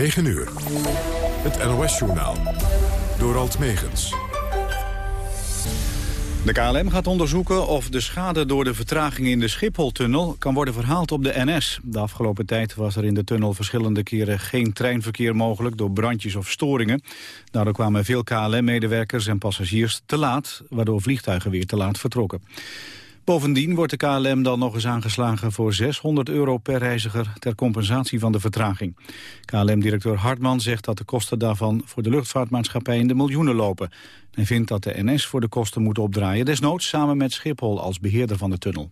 9 uur. Het NOS-journaal. Door Alt Megens. De KLM gaat onderzoeken of de schade door de vertraging in de Schipholtunnel kan worden verhaald op de NS. De afgelopen tijd was er in de tunnel verschillende keren geen treinverkeer mogelijk door brandjes of storingen. Daardoor kwamen veel KLM-medewerkers en passagiers te laat, waardoor vliegtuigen weer te laat vertrokken. Bovendien wordt de KLM dan nog eens aangeslagen voor 600 euro per reiziger ter compensatie van de vertraging. KLM-directeur Hartman zegt dat de kosten daarvan voor de luchtvaartmaatschappij in de miljoenen lopen. Hij vindt dat de NS voor de kosten moet opdraaien, desnoods samen met Schiphol als beheerder van de tunnel.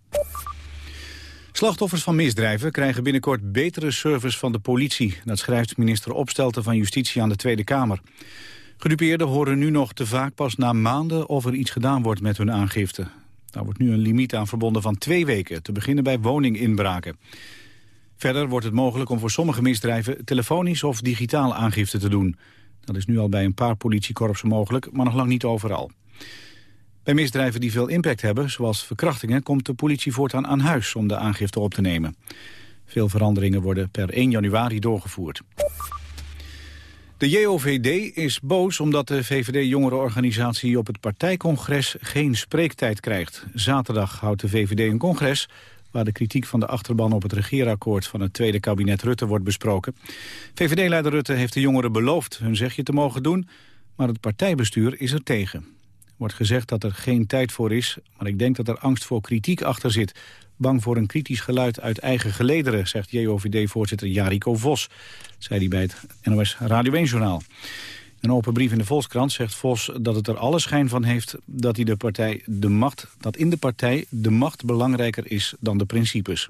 Slachtoffers van misdrijven krijgen binnenkort betere service van de politie. Dat schrijft minister Opstelten van Justitie aan de Tweede Kamer. Gedupeerden horen nu nog te vaak pas na maanden of er iets gedaan wordt met hun aangifte. Daar wordt nu een limiet aan verbonden van twee weken, te beginnen bij woninginbraken. Verder wordt het mogelijk om voor sommige misdrijven telefonisch of digitaal aangifte te doen. Dat is nu al bij een paar politiekorpsen mogelijk, maar nog lang niet overal. Bij misdrijven die veel impact hebben, zoals verkrachtingen, komt de politie voortaan aan huis om de aangifte op te nemen. Veel veranderingen worden per 1 januari doorgevoerd. De JOVD is boos omdat de VVD-jongerenorganisatie op het partijcongres geen spreektijd krijgt. Zaterdag houdt de VVD een congres waar de kritiek van de achterban op het regeerakkoord van het tweede kabinet Rutte wordt besproken. VVD-leider Rutte heeft de jongeren beloofd hun zegje te mogen doen, maar het partijbestuur is er tegen. Wordt gezegd dat er geen tijd voor is, maar ik denk dat er angst voor kritiek achter zit. Bang voor een kritisch geluid uit eigen gelederen, zegt JOVD-voorzitter Jariko Vos. zei hij bij het NOS Radio 1-journaal. Een open brief in de Volkskrant zegt Vos dat het er alle schijn van heeft dat, hij de partij de macht, dat in de partij de macht belangrijker is dan de principes.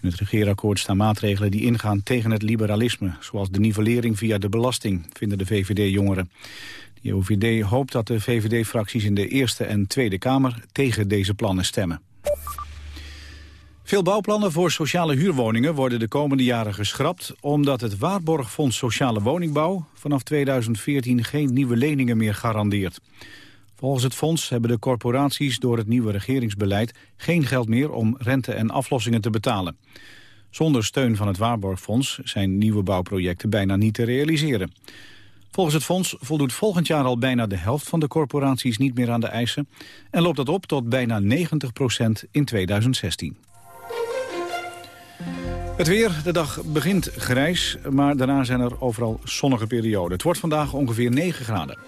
In het regeerakkoord staan maatregelen die ingaan tegen het liberalisme, zoals de nivellering via de belasting, vinden de VVD-jongeren. JOVD hoopt dat de VVD-fracties in de Eerste en Tweede Kamer tegen deze plannen stemmen. Veel bouwplannen voor sociale huurwoningen worden de komende jaren geschrapt... omdat het Waarborgfonds Sociale Woningbouw vanaf 2014 geen nieuwe leningen meer garandeert. Volgens het fonds hebben de corporaties door het nieuwe regeringsbeleid... geen geld meer om rente en aflossingen te betalen. Zonder steun van het Waarborgfonds zijn nieuwe bouwprojecten bijna niet te realiseren. Volgens het fonds voldoet volgend jaar al bijna de helft van de corporaties niet meer aan de eisen... en loopt dat op tot bijna 90 procent in 2016. Het weer, de dag begint grijs, maar daarna zijn er overal zonnige perioden. Het wordt vandaag ongeveer 9 graden.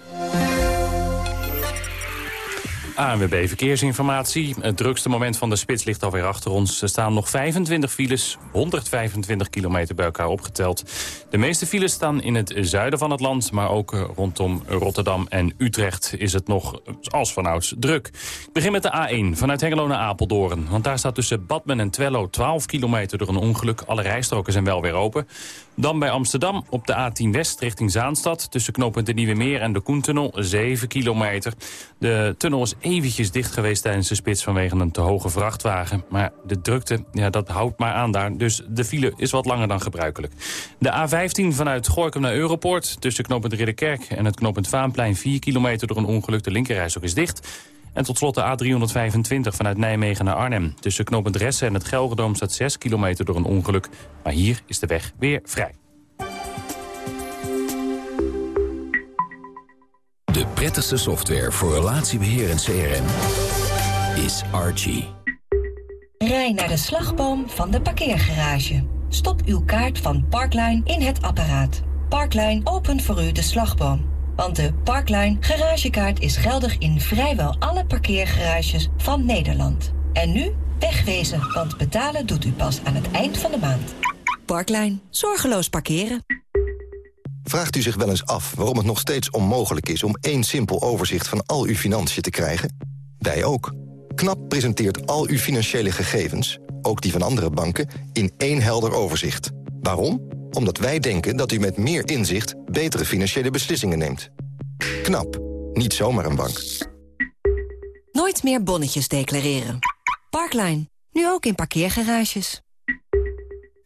ANWB Verkeersinformatie. Het drukste moment van de spits ligt alweer achter ons. Er staan nog 25 files, 125 kilometer bij elkaar opgeteld. De meeste files staan in het zuiden van het land... maar ook eh, rondom Rotterdam en Utrecht is het nog als vanouds druk. Ik begin met de A1 vanuit Hengelo naar Apeldoorn. Want daar staat tussen Badmen en Twello 12 kilometer door een ongeluk. Alle rijstroken zijn wel weer open. Dan bij Amsterdam op de A10 West richting Zaanstad... tussen knooppunt de Nieuwe Meer en de Koentunnel, 7 kilometer. De tunnel is eventjes dicht geweest tijdens de spits vanwege een te hoge vrachtwagen. Maar de drukte, ja, dat houdt maar aan daar. Dus de file is wat langer dan gebruikelijk. De A15 vanuit Gorkum naar Europoort... tussen knooppunt Ridderkerk en het knooppunt Vaanplein... 4 kilometer door een ongeluk. De linkerreis ook is dicht... En tot slot de A325 vanuit Nijmegen naar Arnhem. Tussen knooppunt Ressen en het Gelredome staat 6 kilometer door een ongeluk. Maar hier is de weg weer vrij. De prettigste software voor relatiebeheer en CRM is Archie. Rij naar de slagboom van de parkeergarage. Stop uw kaart van Parkline in het apparaat. Parkline opent voor u de slagboom. Want de Parkline garagekaart is geldig in vrijwel alle parkeergarages van Nederland. En nu wegwezen, want betalen doet u pas aan het eind van de maand. Parkline. Zorgeloos parkeren. Vraagt u zich wel eens af waarom het nog steeds onmogelijk is... om één simpel overzicht van al uw financiën te krijgen? Wij ook. KNAP presenteert al uw financiële gegevens, ook die van andere banken... in één helder overzicht. Waarom? Omdat wij denken dat u met meer inzicht betere financiële beslissingen neemt. KNAP. Niet zomaar een bank. Nooit meer bonnetjes declareren. Parkline. Nu ook in parkeergarages.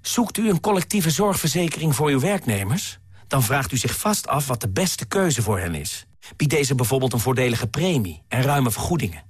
Zoekt u een collectieve zorgverzekering voor uw werknemers? Dan vraagt u zich vast af wat de beste keuze voor hen is. Biedt deze bijvoorbeeld een voordelige premie en ruime vergoedingen?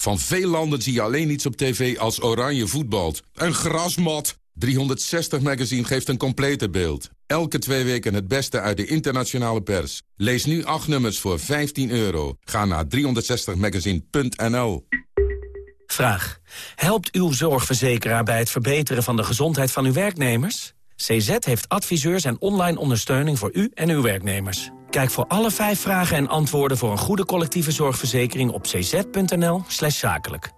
Van veel landen zie je alleen iets op tv als oranje voetbalt. Een grasmat! 360 Magazine geeft een complete beeld. Elke twee weken het beste uit de internationale pers. Lees nu acht nummers voor 15 euro. Ga naar 360magazine.nl Vraag. Helpt uw zorgverzekeraar bij het verbeteren van de gezondheid van uw werknemers? CZ heeft adviseurs en online ondersteuning voor u en uw werknemers. Kijk voor alle vijf vragen en antwoorden voor een goede collectieve zorgverzekering op cz.nl zakelijk.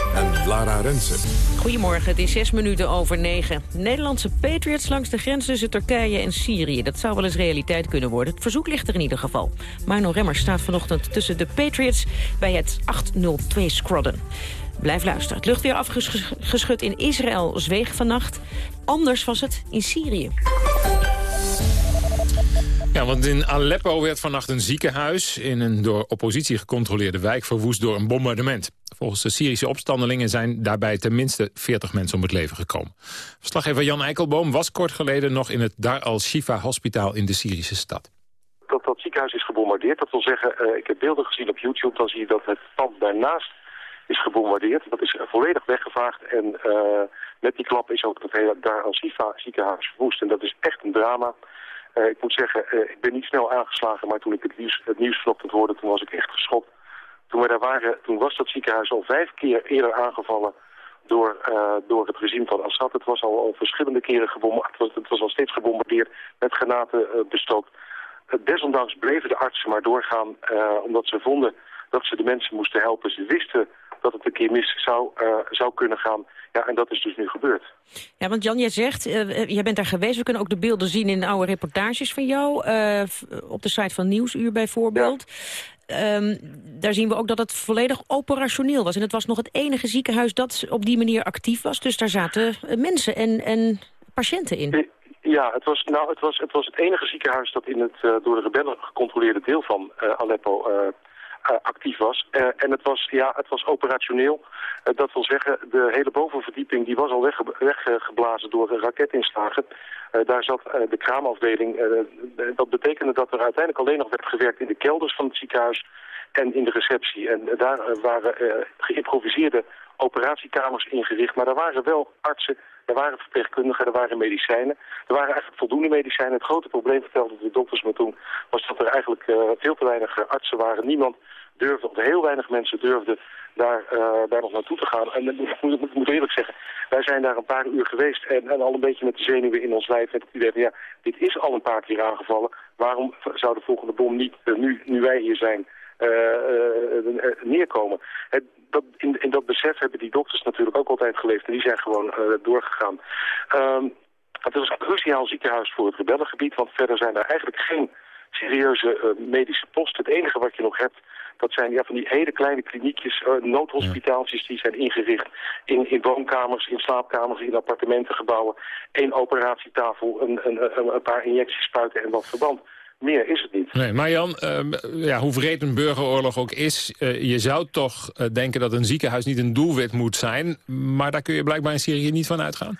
en Lara Rensen. Goedemorgen, het is zes minuten over negen. Nederlandse Patriots langs de grens tussen Turkije en Syrië. Dat zou wel eens realiteit kunnen worden. Het verzoek ligt er in ieder geval. Marno Remmers staat vanochtend tussen de Patriots bij het 802 Squadron. Blijf luisteren. Het luchtweer afgeschud in Israël zweeg vannacht. Anders was het in Syrië. Ja, want in Aleppo werd vannacht een ziekenhuis... in een door oppositie gecontroleerde wijk verwoest door een bombardement. Volgens de Syrische opstandelingen zijn daarbij tenminste 40 mensen om het leven gekomen. Verslaggever Jan Eikelboom was kort geleden nog in het Dar al-Shifa hospitaal in de Syrische stad. Dat dat ziekenhuis is gebombardeerd, dat wil zeggen, uh, ik heb beelden gezien op YouTube, dan zie je dat het pand daarnaast is gebombardeerd. Dat is volledig weggevaagd en uh, met die klap is ook dat hele Dar al-Shifa ziekenhuis verwoest. En dat is echt een drama. Uh, ik moet zeggen, uh, ik ben niet snel aangeslagen, maar toen ik het nieuws, het nieuws hoorde, toen was ik echt geschokt. Toen we daar waren, toen was dat ziekenhuis al vijf keer eerder aangevallen door, uh, door het regime van Assad. Het was al, al verschillende keren gebombardeerd, het het was al steeds gebombardeerd, met granaten bestookt. desondanks bleven de artsen maar doorgaan, omdat ze vonden dat ze de mensen moesten helpen. Ze wisten dat het een keer mis zou, uh, zou kunnen gaan. Ja, en dat is dus nu gebeurd. Ja, want Jan, jij zegt, uh, jij bent daar geweest. We kunnen ook de beelden zien in oude reportages van jou. Op de site van Nieuwsuur bijvoorbeeld. Ja. Um, daar zien we ook dat het volledig operationeel was. En het was nog het enige ziekenhuis dat op die manier actief was. Dus daar zaten mensen en, en patiënten in. Ja, het was, nou, het, was, het was het enige ziekenhuis dat in het uh, door de rebellen gecontroleerde deel van uh, Aleppo uh, actief was. Uh, en het was, ja, het was operationeel. Uh, dat wil zeggen, de hele bovenverdieping die was al wegge weggeblazen door raketinslagen. daar zat de kraamafdeling. dat betekende dat er uiteindelijk alleen nog werd gewerkt in de kelders van het ziekenhuis en in de receptie. En daar waren geïmproviseerde operatiekamers ingericht. Maar daar waren wel artsen, er waren verpleegkundigen, er waren medicijnen. Er waren eigenlijk voldoende medicijnen. Het grote probleem, vertelden de dokters me toen, was dat er eigenlijk uh, veel te weinig artsen waren. Niemand durfde, of heel weinig mensen durfden daar, uh, daar nog naartoe te gaan. En ik moet, moet eerlijk zeggen, wij zijn daar een paar uur geweest en, en al een beetje met de zenuwen in ons lijf. Met het idee van, ja, dit is al een paar keer aangevallen. Waarom zou de volgende bom niet, nu, nu wij hier zijn, neerkomen? Het, dat, in, in, dat besef hebben die dokters natuurlijk ook altijd geleefd. En die zijn gewoon uh, doorgegaan. Um, het is een cruciaal ziekenhuis voor het rebellengebied. Want verder zijn er eigenlijk geen serieuze uh, medische posten. Het enige wat je nog hebt, dat zijn ja, van die hele kleine kliniekjes, uh, noodhospitaaltjes die zijn ingericht in, in woonkamers, in slaapkamers, in appartementengebouwen. Eén operatietafel, een, een, een, een paar injectiespuiten en wat verband. Meer is het niet. Nee, maar Jan, uh, ja, hoe vreed een burgeroorlog ook is... Uh, je zou toch uh, denken dat een ziekenhuis niet een doelwit moet zijn... maar daar kun je blijkbaar in Syrië niet van uitgaan?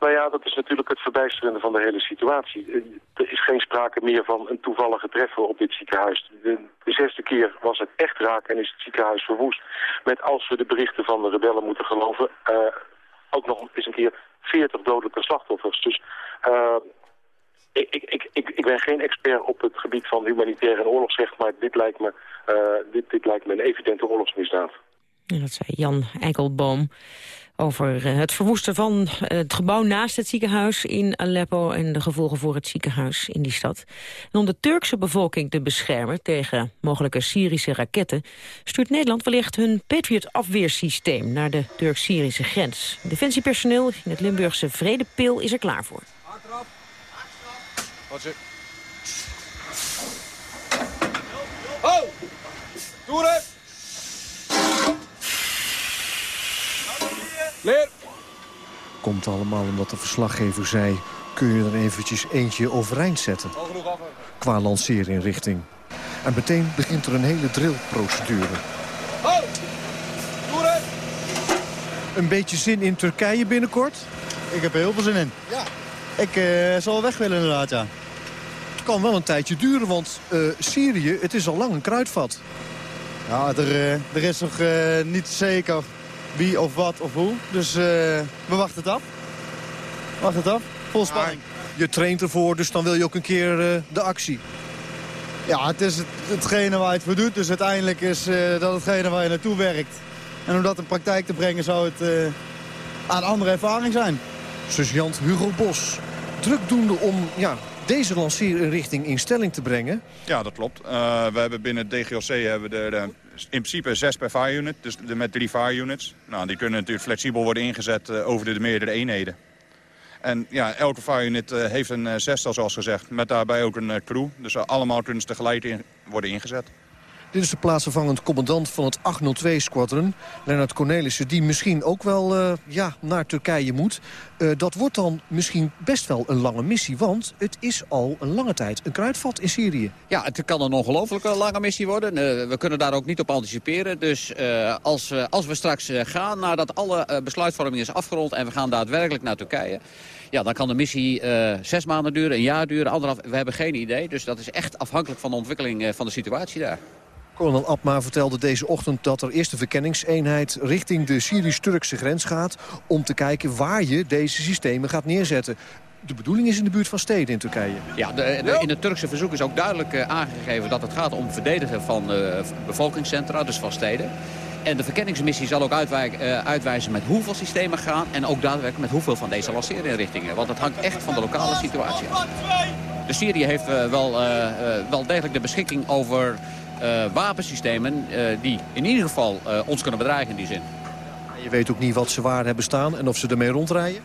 Nou ja, dat is natuurlijk het verbijsterende van de hele situatie. Er is geen sprake meer van een toevallige treffer op dit ziekenhuis. De, de zesde keer was het echt raak en is het ziekenhuis verwoest. Met als we de berichten van de rebellen moeten geloven... ook nog eens een keer 40 dodelijke slachtoffers. Dus ik, ik, ik, ik, ben geen expert op het gebied van humanitaire en oorlogsrecht, maar dit lijkt me, uh, dit, dit lijkt me een evidente oorlogsmisdaad. Dat zei Jan Eikelboom over eh, het verwoesten van het gebouw naast het ziekenhuis in Aleppo... en de gevolgen voor het ziekenhuis in die stad. En om de Turkse bevolking te beschermen tegen mogelijke Syrische raketten... stuurt Nederland wellicht hun Patriot-afweersysteem... naar de Turk-Syrische grens. Defensiepersoneel in het Limburgse Vredepil is er klaar voor. Wat ze... Oh! Doe Leer! Komt allemaal omdat de verslaggever zei... kun je er eventjes eentje overeind zetten. Qua lanceerinrichting. En meteen begint er een hele drillprocedure. Oh! Doe Een beetje zin in Turkije binnenkort? Ik heb er heel veel zin in. Ja. Ik uh, zal weg willen inderdaad, ja. Het kan wel een tijdje duren, want uh, Syrië, het is al lang een kruidvat. Ja, er, uh, er is nog niet zeker wie of wat of hoe. Dus uh, we wachten het af. Wacht het af. Vol spanning. je traint ervoor, dus dan wil je ook een keer de actie. Ja, het is het, hetgene waar je het voor doet. Dus uiteindelijk is dat hetgene waar je naartoe werkt. En om dat in praktijk te brengen zou het een andere ervaring zijn. Sergeant Hugo Bos. Drukdoende om ja, deze lanceerinrichting in stelling te brengen. Ja, dat klopt. we hebben binnen het DGOC hebben we er in principe zes per fire unit, dus met drie fire units. Nou, die kunnen natuurlijk flexibel worden ingezet uh, over de meerdere eenheden. En ja, elke fire unit heeft een zestal, zoals gezegd, met daarbij ook een crew. Dus allemaal kunnen ze tegelijk worden ingezet. Dit is de plaatsvervangend commandant van het 802-squadron, Lennart Cornelissen... die misschien ook wel uh, ja, naar Turkije moet. Uh, dat wordt dan misschien best wel een lange missie... want het is al een lange tijd een kruidvat in Syrië. Ja, het kan een ongelooflijke lange missie worden. Uh, we kunnen daar ook niet op anticiperen. Dus als, als we straks gaan, nadat alle besluitvorming is afgerond... en we gaan daadwerkelijk naar Turkije... Ja, dan kan de missie zes maanden duren, een jaar duren, anderhalf. We hebben geen idee, dus dat is echt afhankelijk van de ontwikkeling van de situatie daar. Kolonel Abma vertelde deze ochtend dat er eerst een verkenningseenheid richting de Syrisch-Turkse grens gaat... om te kijken waar je deze systemen gaat neerzetten. De bedoeling is in de buurt van steden in Turkije. Ja, de, in het Turkse verzoek is ook duidelijk uh, aangegeven dat het gaat om verdedigen van uh, bevolkingscentra, dus van steden. En de verkenningsmissie zal ook uitwij uh, uitwijzen met hoeveel systemen gaan... en ook daadwerkelijk met hoeveel van deze lanceerinrichtingen. Want het hangt echt van de lokale situatie af. De Syrië heeft wel, wel degelijk de beschikking over wapensystemen uh, die in ieder geval uh, ons kunnen bedreigen in die zin. Je weet ook niet wat ze waar hebben staan en of ze ermee rondrijden?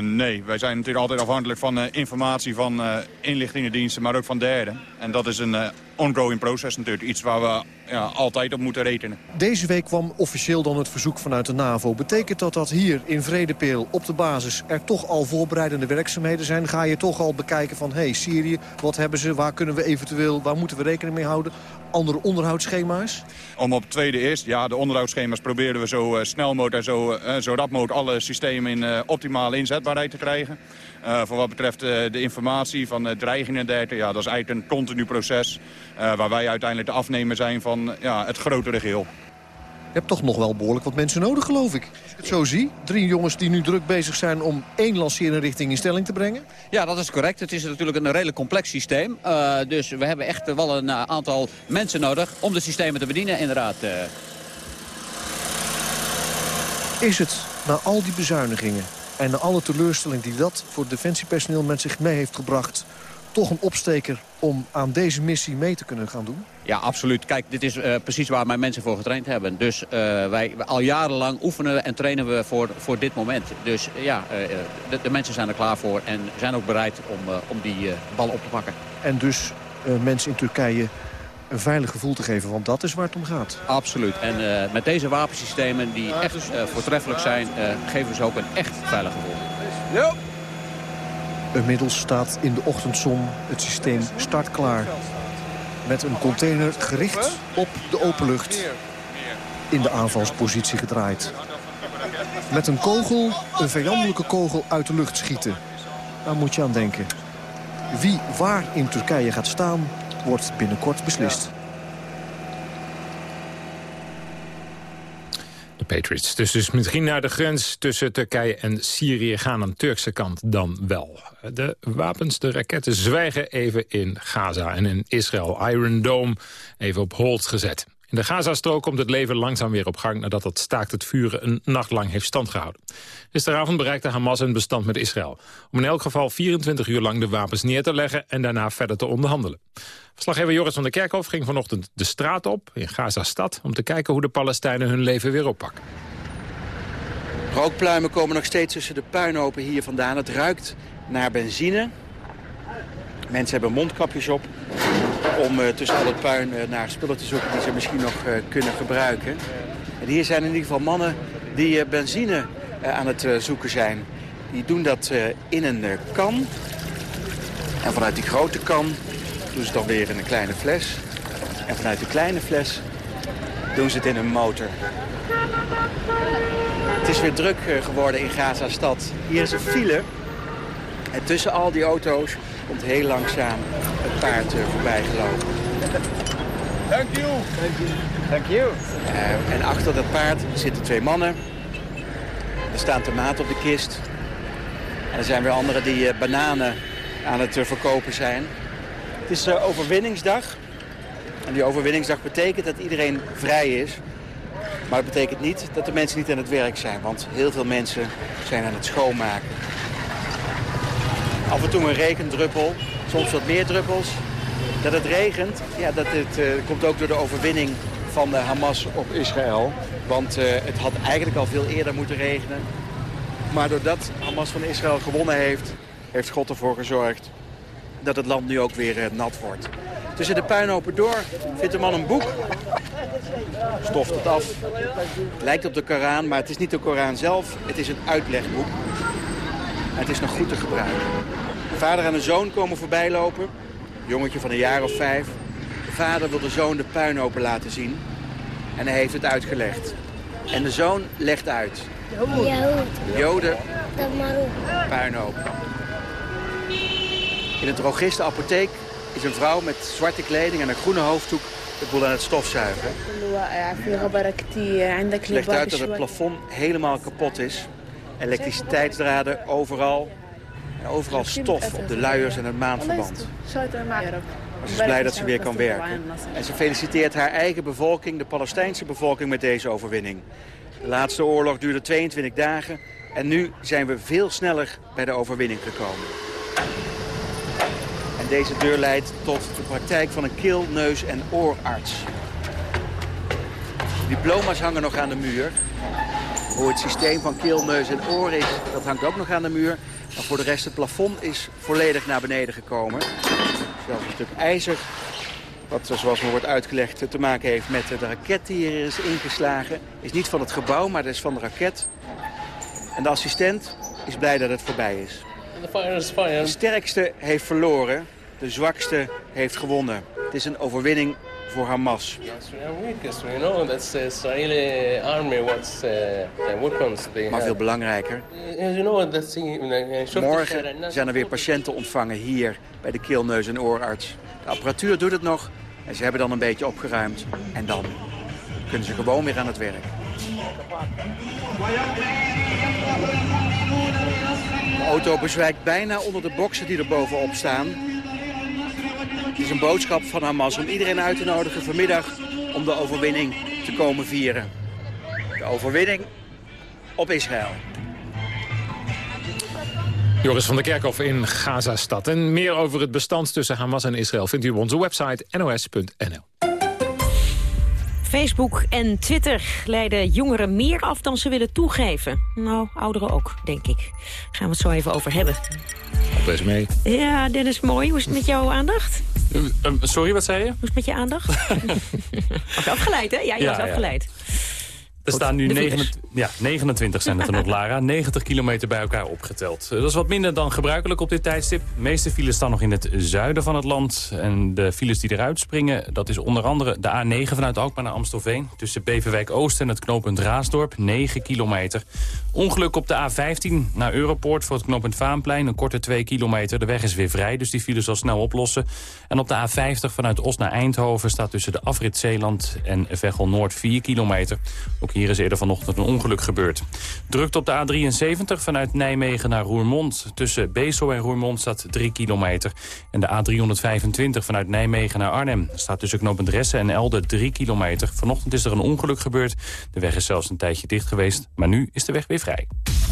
nee, wij zijn natuurlijk altijd afhankelijk van informatie van inlichtingendiensten, maar ook van derden. En dat is een ongoing proces natuurlijk, iets waar we ja, altijd op moeten rekenen. Deze week kwam officieel dan het verzoek vanuit de NAVO. Betekent dat dat hier in Vredepeel op de basis er toch al voorbereidende werkzaamheden zijn? Ga je toch al bekijken van, hé hey, Syrië, wat hebben ze? Waar kunnen we eventueel, waar moeten we rekening mee houden? Andere onderhoudsschema's? Om op tweede eerst, ja, de onderhoudsschema's proberen we zo uh, snel mogelijk en zo, uh, zo rap mogelijk alle systemen in uh, optimale inzetbaarheid te krijgen. Uh, voor wat betreft uh, de informatie van uh, dreigingen en dergelijke, ja, dat is eigenlijk een continu proces... waar wij uiteindelijk de afnemer zijn van ja, het grotere geheel. Je hebt toch nog wel behoorlijk wat mensen nodig, geloof ik. Als ik het zo zie. Drie jongens die nu druk bezig zijn om één richting in stelling te brengen. Ja, dat is correct. Het is natuurlijk een redelijk complex systeem. Uh, dus we hebben echt wel een aantal mensen nodig om de systemen te bedienen, inderdaad. Is het, na al die bezuinigingen, en na alle teleurstelling die dat voor het defensiepersoneel met zich mee heeft gebracht... toch een opsteker om aan deze missie mee te kunnen gaan doen? Ja, absoluut. Kijk, dit is uh, precies waar mijn mensen voor getraind hebben. Dus uh, wij al jarenlang oefenen en trainen we voor, voor dit moment. Dus uh, ja, de, de, mensen zijn er klaar voor en zijn ook bereid om, om die bal op te pakken. En dus mensen in Turkije een veilig gevoel te geven. Want dat is waar het om gaat. Absoluut. En uh, met deze wapensystemen die echt uh, voortreffelijk zijn... Uh, geven ze ook een echt veilig gevoel. Inmiddels staat in de ochtendzon het systeem startklaar. Met een container gericht op de openlucht. In de aanvalspositie gedraaid. Met een kogel, een vijandelijke kogel uit de lucht schieten. Daar moet je aan denken. Wie waar in Turkije gaat staan, wordt binnenkort beslist. De Patriots. Dus, dus misschien naar de grens tussen Turkije en Syrië gaan aan de Turkse kant dan wel. De wapens, de raketten zwijgen even in Gaza en in Israël. Iron Dome even op hold gezet. In de Gazastrook komt het leven langzaam weer op gang... nadat het staakt het vuren een nacht lang heeft standgehouden. Gisteravond bereikte Hamas een bestand met Israël... om in elk geval 24 uur lang de wapens neer te leggen... en daarna verder te onderhandelen. Verslaggever Joris van der Kerkhof ging vanochtend de straat op in Gaza-stad... om te kijken hoe de Palestijnen hun leven weer oppakken. Rookpluimen komen nog steeds tussen de puinhopen hier vandaan. Het ruikt naar benzine. Mensen hebben mondkapjes op om uh, tussen al het puin uh, naar spullen te zoeken die ze misschien nog uh, kunnen gebruiken. En hier zijn in ieder geval mannen die benzine aan het zoeken zijn. Die doen dat in een kan. En vanuit die grote kan doen ze het dan weer in een kleine fles. En vanuit de kleine fles doen ze het in een motor. Het is weer druk geworden in Gaza-stad. Hier is een file. En tussen al die auto's komt heel langzaam het paard uh, voorbij gelopen. Thank you. Thank you. Uh, en achter dat paard zitten twee mannen. Er staan tomaten op de kist. En er zijn weer anderen die uh, bananen aan het verkopen zijn. Het is overwinningsdag. En die overwinningsdag betekent dat iedereen vrij is. Maar het betekent niet dat de mensen niet aan het werk zijn. Want heel veel mensen zijn aan het schoonmaken. Af en toe een regendruppel, soms wat meer druppels. Dat het regent, ja, dat het, uh, komt ook door de overwinning van de Hamas op Israël. Want uh, het had eigenlijk al veel eerder moeten regenen. Maar doordat Hamas van Israël gewonnen heeft, heeft God ervoor gezorgd dat het land nu ook weer uh, nat wordt. Tussen de puinhopen door vindt de man een boek. Stoft het af. Lijkt op de Koran, maar het is niet de Koran zelf. Het is een uitlegboek. En het is nog goed te gebruiken. De vader en de zoon komen voorbij lopen. Een jongetje van een jaar of vijf. De vader wil de zoon de puinhopen laten zien. En hij heeft het uitgelegd. En de zoon legt uit. Joden, puinhopen. In een drogistenapotheek is een vrouw met zwarte kleding en een groene hoofddoek de boel aan het stofzuigen. Legt uit dat het plafond helemaal kapot is. Elektriciteitsdraden overal. En overal stof op de luiers en het maandverband. Maar ze is blij dat ze weer kan werken. En ze feliciteert haar eigen bevolking, de Palestijnse bevolking, met deze overwinning. De laatste oorlog duurde 22 dagen. En nu zijn we veel sneller bij de overwinning gekomen. En deze deur leidt tot de praktijk van een keel, neus en oorarts. Diploma's hangen nog aan de muur. Hoe het systeem van keel, neus en oor is, dat hangt ook nog aan de muur. Maar voor de rest, het plafond is volledig naar beneden gekomen. Zelfs een stuk ijzer, wat zoals me wordt uitgelegd te maken heeft met de raket die hier is ingeslagen. Is niet van het gebouw, maar dat is van de raket. En de assistent is blij dat het voorbij is. De sterkste heeft verloren, de zwakste heeft gewonnen. Het is een overwinning voor Hamas. Maar veel belangrijker. Morgen zijn er weer patiënten ontvangen hier bij de keel, neus en oorarts. De apparatuur doet het nog en ze hebben dan een beetje opgeruimd. En dan kunnen ze gewoon weer aan het werk. De auto bezwijkt bijna onder de boksen die er bovenop staan. Het is een boodschap van Hamas om iedereen uit te nodigen vanmiddag om de overwinning te komen vieren. De overwinning op Israël. Joris van der Kerkhof in Gaza-stad. En meer over het bestand tussen Hamas en Israël vindt u op onze website nos.nl. Facebook en Twitter leiden jongeren meer af dan ze willen toegeven. Nou, ouderen ook, denk ik. Gaan we het zo even over hebben. Best mee. Ja, Dennis, mooi. Hoe is het met jouw aandacht? Uh, uh, sorry, wat zei je? Hoe is het met je aandacht? was afgeleid, hè? Ja, je ja, was afgeleid. Ja. Er staan nu 29, ja, 29 zijn het er nog, Lara. 90 kilometer bij elkaar opgeteld. Dat is wat minder dan gebruikelijk op dit tijdstip. De meeste files staan nog in het zuiden van het land. En de files die eruit springen, dat is onder andere de A9 vanuit Alkmaar naar Amstelveen. Tussen Beverwijk Oost en het knooppunt Raasdorp, 9 kilometer. Ongeluk op de A15 naar Europoort voor het knooppunt Vaanplein. Een korte 2 kilometer. De weg is weer vrij, dus die file zal snel oplossen. En op de A50 vanuit Os naar Eindhoven staat tussen de afrit Zeeland en Veghel Noord 4 kilometer. Ook Hier is eerder vanochtend een ongeluk gebeurd. Drukt op de A73 vanuit Nijmegen naar Roermond. Tussen Beesel en Roermond staat 3 kilometer. En de A325 vanuit Nijmegen naar Arnhem staat tussen knooppunt en Elde 3 kilometer. Vanochtend is er een ongeluk gebeurd. De weg is zelfs een tijdje dicht geweest, maar nu is de weg weer vrij.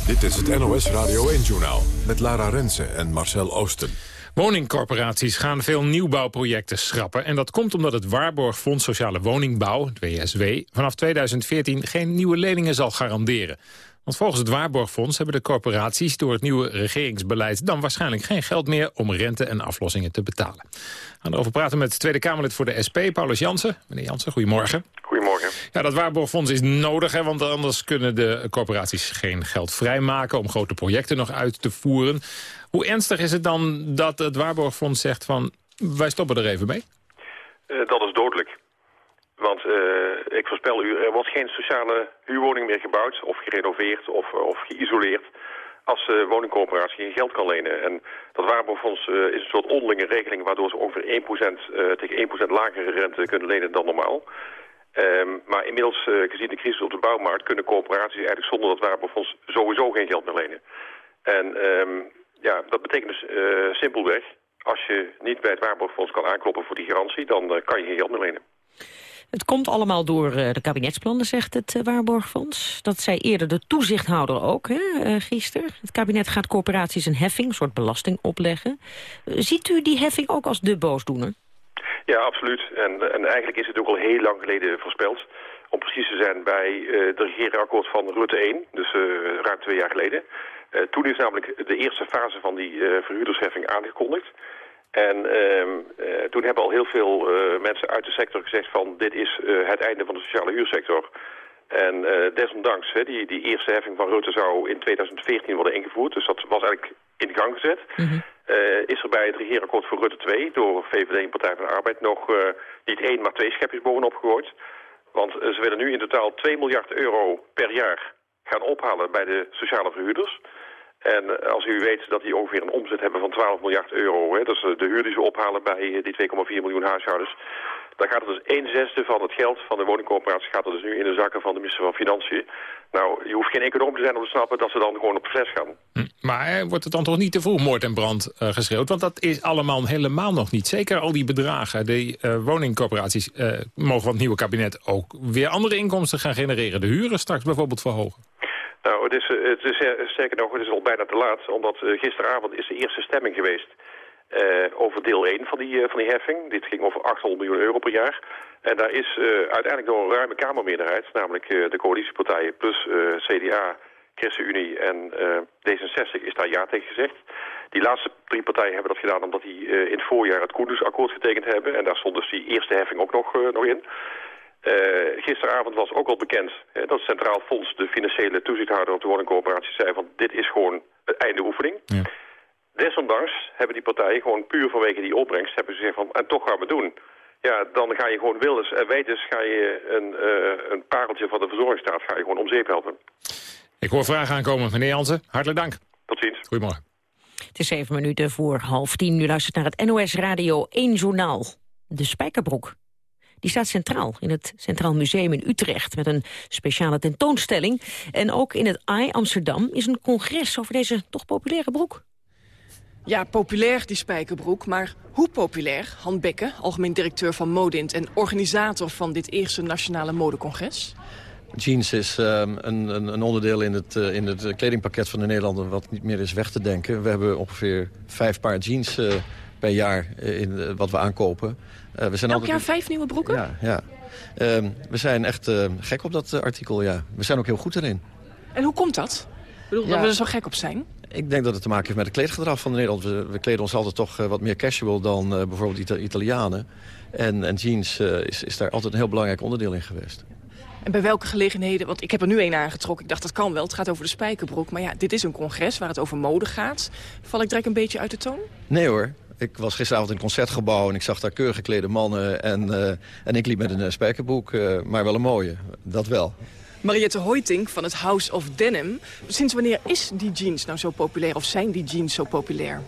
Dit is het NOS Radio 1-journaal met Lara Rensen en Marcel Oosten. Woningcorporaties gaan veel nieuwbouwprojecten schrappen. En dat komt omdat het Waarborgfonds Sociale Woningbouw, het WSW... vanaf 2014 geen nieuwe leningen zal garanderen. Want volgens het Waarborgfonds hebben de corporaties door het nieuwe regeringsbeleid dan waarschijnlijk geen geld meer om rente en aflossingen te betalen. We gaan erover praten met Tweede Kamerlid voor de SP, Paulus Jansen. Meneer Jansen, goedemorgen. Goedemorgen. Ja, dat Waarborgfonds is nodig, hè, want anders kunnen de corporaties geen geld vrijmaken om grote projecten nog uit te voeren. Hoe ernstig is het dan dat het Waarborgfonds zegt van wij stoppen er even mee? Uh, dat is dodelijk. Want uh, ik voorspel u, er wordt geen sociale huurwoning meer gebouwd of gerenoveerd of, of geïsoleerd als de woningcorporatie geen geld kan lenen. En dat waarborgfonds uh, is een soort onderlinge regeling waardoor ze ongeveer 1% tegen 1% lagere rente kunnen lenen dan normaal. Um, maar inmiddels, gezien de crisis op de bouwmarkt, kunnen corporaties eigenlijk zonder dat waarborgfonds sowieso geen geld meer lenen. En um, ja, dat betekent dus uh, simpelweg, als je niet bij het waarborgfonds kan aankloppen voor die garantie, dan uh, kan je geen geld meer lenen. Het komt allemaal door uh, de kabinetsplannen, zegt het Waarborgfonds. Dat zei eerder de toezichthouder ook, hè, gisteren. Het kabinet gaat corporaties een heffing, een soort belasting opleggen. ziet u die heffing ook als de boosdoener? Ja, absoluut. En, en eigenlijk is het ook al heel lang geleden voorspeld. Om precies te zijn bij het regeerakkoord van Rutte 1, dus ruim twee jaar geleden. Uh, toen is namelijk de eerste fase van die uh, verhuurdersheffing aangekondigd. En uh, toen hebben al heel veel mensen uit de sector gezegd van dit is het einde van de sociale huursector. En desondanks, hè, die, die eerste heffing van Rutte zou in 2014 worden ingevoerd. Dus dat was eigenlijk in gang gezet. Mm is er bij het regeerakkoord voor Rutte 2 door VVD en Partij van de Arbeid nog niet één, maar twee schepjes bovenop gegooid. Want ze willen nu in totaal 2 miljard euro per jaar gaan ophalen bij de sociale verhuurders. En als u weet dat die ongeveer een omzet hebben van 12 miljard euro... Hè, dat is de huur die ze ophalen bij die 2,4 miljoen huishoudens... dan gaat het dus 1 zesde van het geld van de woningcorporatie... gaat er dus nu in de zakken van de minister van Financiën. Nou, je hoeft geen econoom te zijn om te snappen dat ze dan gewoon op fles gaan. Hm, maar wordt het dan toch niet te vroeg moord en brand uh, geschreeuwd? Want dat is allemaal helemaal nog niet. Zeker al die bedragen. De uh, woningcorporaties uh, mogen van het nieuwe kabinet ook weer andere inkomsten gaan genereren. De huren straks bijvoorbeeld verhogen. Nou, het is, het is sterker nog, het is al bijna te laat, omdat uh, gisteravond is de eerste stemming geweest uh, over deel 1 van die, van die heffing. Dit ging over 800 miljoen euro per jaar. En daar is uiteindelijk door een ruime Kamermeerderheid, namelijk de coalitiepartijen plus CDA, ChristenUnie en D66, is daar ja tegen gezegd. Die laatste drie partijen hebben dat gedaan omdat die in het voorjaar het Koendersakkoord getekend hebben. En daar stond dus die eerste heffing ook nog, nog in. Uh, gisteravond was ook al bekend hè, dat het Centraal Fonds, de financiële toezichthouder op de woningcorporatie, zei van dit is gewoon het einde oefening. Ja. Desondanks hebben die partijen gewoon puur vanwege die opbrengst hebben ze gezegd van en toch gaan we doen. Ja, dan ga je gewoon willens en wetens ga je een, uh, een pareltje van de verzorgingsstaat ga je gewoon om zeep helpen. Ik hoor vragen aankomen, meneer Jansen. Hartelijk dank. Tot ziens. Goedemorgen. Het is zeven minuten voor half tien. Nu luistert naar het NOS Radio 1 Journaal. De Spijkerbroek. Die staat centraal in het Centraal Museum in Utrecht... met een speciale tentoonstelling. En ook in het AI Amsterdam is een congres over deze toch populaire broek. Ja, populair die spijkerbroek, maar hoe populair? Han Bekke, algemeen directeur van Modint... en organisator van dit eerste nationale modecongres. Jeans is um, een, een, onderdeel in het, uh, in het kledingpakket van de Nederlander... wat niet meer is weg te denken. We hebben ongeveer vijf paar jeans uh, per jaar uh, in wat we aankopen. Uh, we zijn Elk altijd... jaar vijf nieuwe broeken? Ja, ja. Uh, we zijn echt uh, gek op dat artikel, ja. We zijn ook heel goed erin. En hoe komt dat? Ik bedoel, ja. dat we er zo gek op zijn? Ik denk dat het te maken heeft met het kleedgedrag van de Nederlanders. We, we kleden ons altijd toch wat meer casual dan bijvoorbeeld Ita Italianen. En, en jeans is, is daar altijd een heel belangrijk onderdeel in geweest. En bij welke gelegenheden, want ik heb er nu een aangetrokken. Ik dacht, dat kan wel, het gaat over de spijkerbroek. Maar ja, dit is een congres waar het over mode gaat. Val ik direct een beetje uit de toon? Nee hoor, ik was gisteravond in een concertgebouw en ik zag daar keurig geklede mannen. En, uh, en ik liep met een uh, spijkerboek, uh, maar wel een mooie. Dat wel. Mariette Hoiting van het House of Denim. Sinds wanneer is die jeans nou zo populair of zijn die jeans zo populair?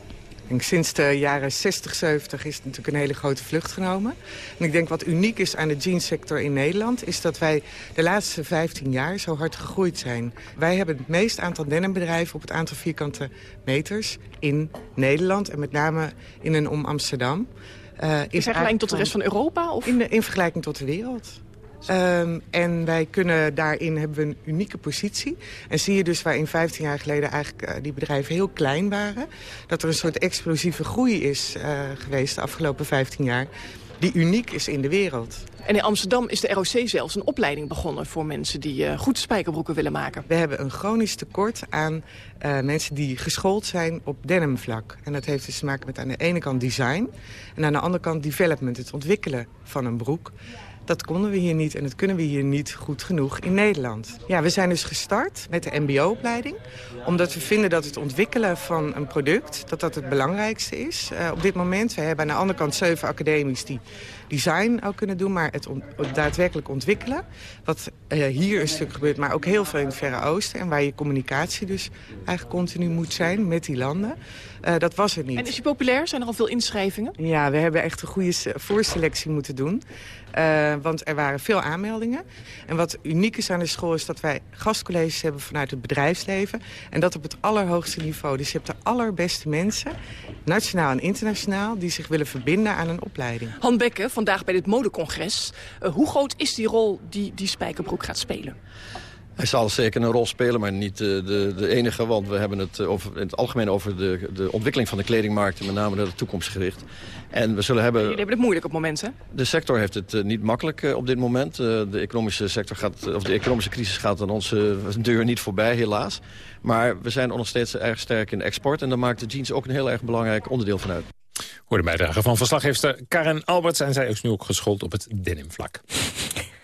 Denk, sinds de jaren 60, 70 is het natuurlijk een hele grote vlucht genomen. En ik denk wat uniek is aan de jeansector in Nederland... is dat wij de laatste 15 jaar zo hard gegroeid zijn. Wij hebben het meest aantal denimbedrijven op het aantal vierkante meters in Nederland. En met name in en om Amsterdam. Uh, in vergelijking tot de rest van Europa? Of? In, de, in vergelijking tot de wereld. Um, en wij kunnen daarin hebben we een unieke positie. En zie je dus waar in 15 jaar geleden eigenlijk uh, die bedrijven heel klein waren... dat er een soort explosieve groei is uh, geweest de afgelopen 15 jaar... die uniek is in de wereld. En in Amsterdam is de ROC zelfs een opleiding begonnen... voor mensen die uh, goed spijkerbroeken willen maken. We hebben een chronisch tekort aan uh, mensen die geschoold zijn op denimvlak. En dat heeft dus te maken met aan de ene kant design... en aan de andere kant development, het ontwikkelen van een broek. Dat konden we hier niet en dat kunnen we hier niet goed genoeg in Nederland. Ja, we zijn dus gestart met de mbo-opleiding. Omdat we vinden dat het ontwikkelen van een product... dat dat het belangrijkste is uh, op dit moment. We hebben aan de andere kant zeven academies die design ook kunnen doen... maar het, on daadwerkelijk ontwikkelen. Wat uh, hier een stuk gebeurt, maar ook heel veel in het Verre Oosten... en waar je communicatie dus eigenlijk continu moet zijn met die landen. Uh, dat was het niet. En is je populair? Zijn er al veel inschrijvingen? Ja, we hebben echt een goede voorselectie moeten doen. Uh, want er waren veel aanmeldingen. En wat uniek is aan de school is dat wij gastcolleges hebben vanuit het bedrijfsleven. En dat op het allerhoogste niveau. Dus je hebt de allerbeste mensen, nationaal en internationaal... die zich willen verbinden aan een opleiding. Han Bekke, vandaag bij dit modecongres. Uh, hoe groot is die rol die die Spijkerbroek gaat spelen? Hij zal zeker een rol spelen, maar niet de, de, de enige. Want we hebben het over, in het algemeen over de, de ontwikkeling van de kledingmarkt... en met name naar de toekomst gericht. En we zullen hebben... Jullie hebben het moeilijk op het moment, hè? De sector heeft het niet makkelijk op dit moment. De economische sector gaat, of de economische crisis gaat aan onze deur niet voorbij, helaas. Maar we zijn nog steeds erg sterk in export... en daar maakt de jeans ook een heel erg belangrijk onderdeel van uit. Hoor de bijdrage van verslaggeefster Karen Alberts... en zij is nu ook geschoold op het denimvlak.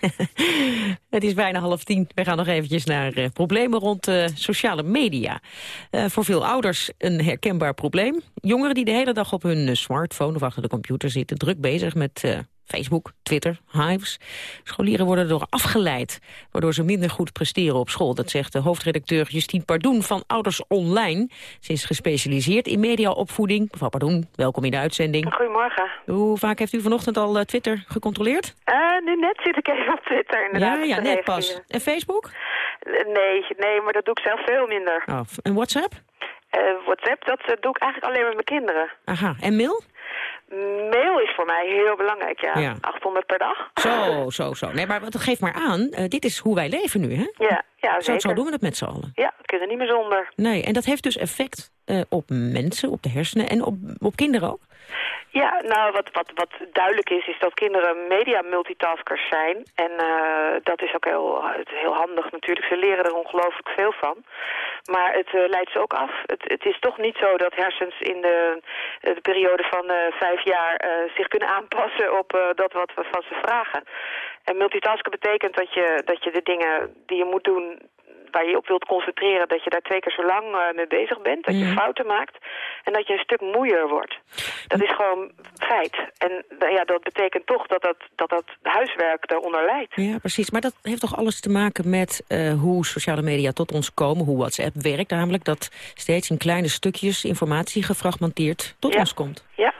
het is bijna half tien. We gaan nog eventjes naar uh, problemen rond uh, sociale media. Uh, voor veel ouders een herkenbaar probleem. Jongeren die de hele dag op hun smartphone of achter de computer zitten... druk bezig met Facebook, Twitter, Hives. Scholieren worden erdoor afgeleid, waardoor ze minder goed presteren op school. Dat zegt de hoofdredacteur Justine Pardoen van Ouders Online. Ze is gespecialiseerd in mediaopvoeding. Mevrouw Pardoen, welkom in de uitzending. Goedemorgen. Hoe vaak heeft u vanochtend al Twitter gecontroleerd? Uh, nu net zit ik even op Twitter, inderdaad. Ja, ja net pas. En Facebook? Nee, nee, maar dat doe ik zelf veel minder. Oh, en WhatsApp? Uh, WhatsApp, dat doe ik eigenlijk alleen met mijn kinderen. Aha, en mail? Mail is voor mij heel belangrijk, ja. ja. 800 per dag. Zo, zo, zo. Nee, maar dat geeft maar aan, uh, dit is hoe wij leven nu, hè? Ja, ja zeker. Zo, zo doen we het met z'n allen. Ja, we kunnen niet meer zonder. Nee, en dat heeft dus effect uh, op mensen, op de hersenen en op, op kinderen ook? Ja, nou, wat, wat, wat duidelijk is, is dat kinderen media-multitaskers zijn. En uh, dat is ook heel, heel handig natuurlijk. Ze leren er ongelooflijk veel van. Maar het uh, leidt ze ook af. Het, het, is toch niet zo dat hersens in de, de periode van uh, vijf jaar zich kunnen aanpassen op dat wat we van ze vragen. En multitasken betekent dat je, dat je de dingen die je moet doen waar je op wilt concentreren... dat je daar twee keer zo lang uh, mee bezig bent, dat je Mhm. fouten maakt... en dat je een stuk moeier wordt. Dat is gewoon feit. En uh, ja, dat betekent toch dat dat, dat, dat huiswerk daaronder leidt. Ja, precies. Maar dat heeft toch alles te maken met uh, hoe sociale media tot ons komen, hoe WhatsApp werkt namelijk, dat steeds in kleine stukjes informatie gefragmenteerd tot Ja. ons komt. Ja.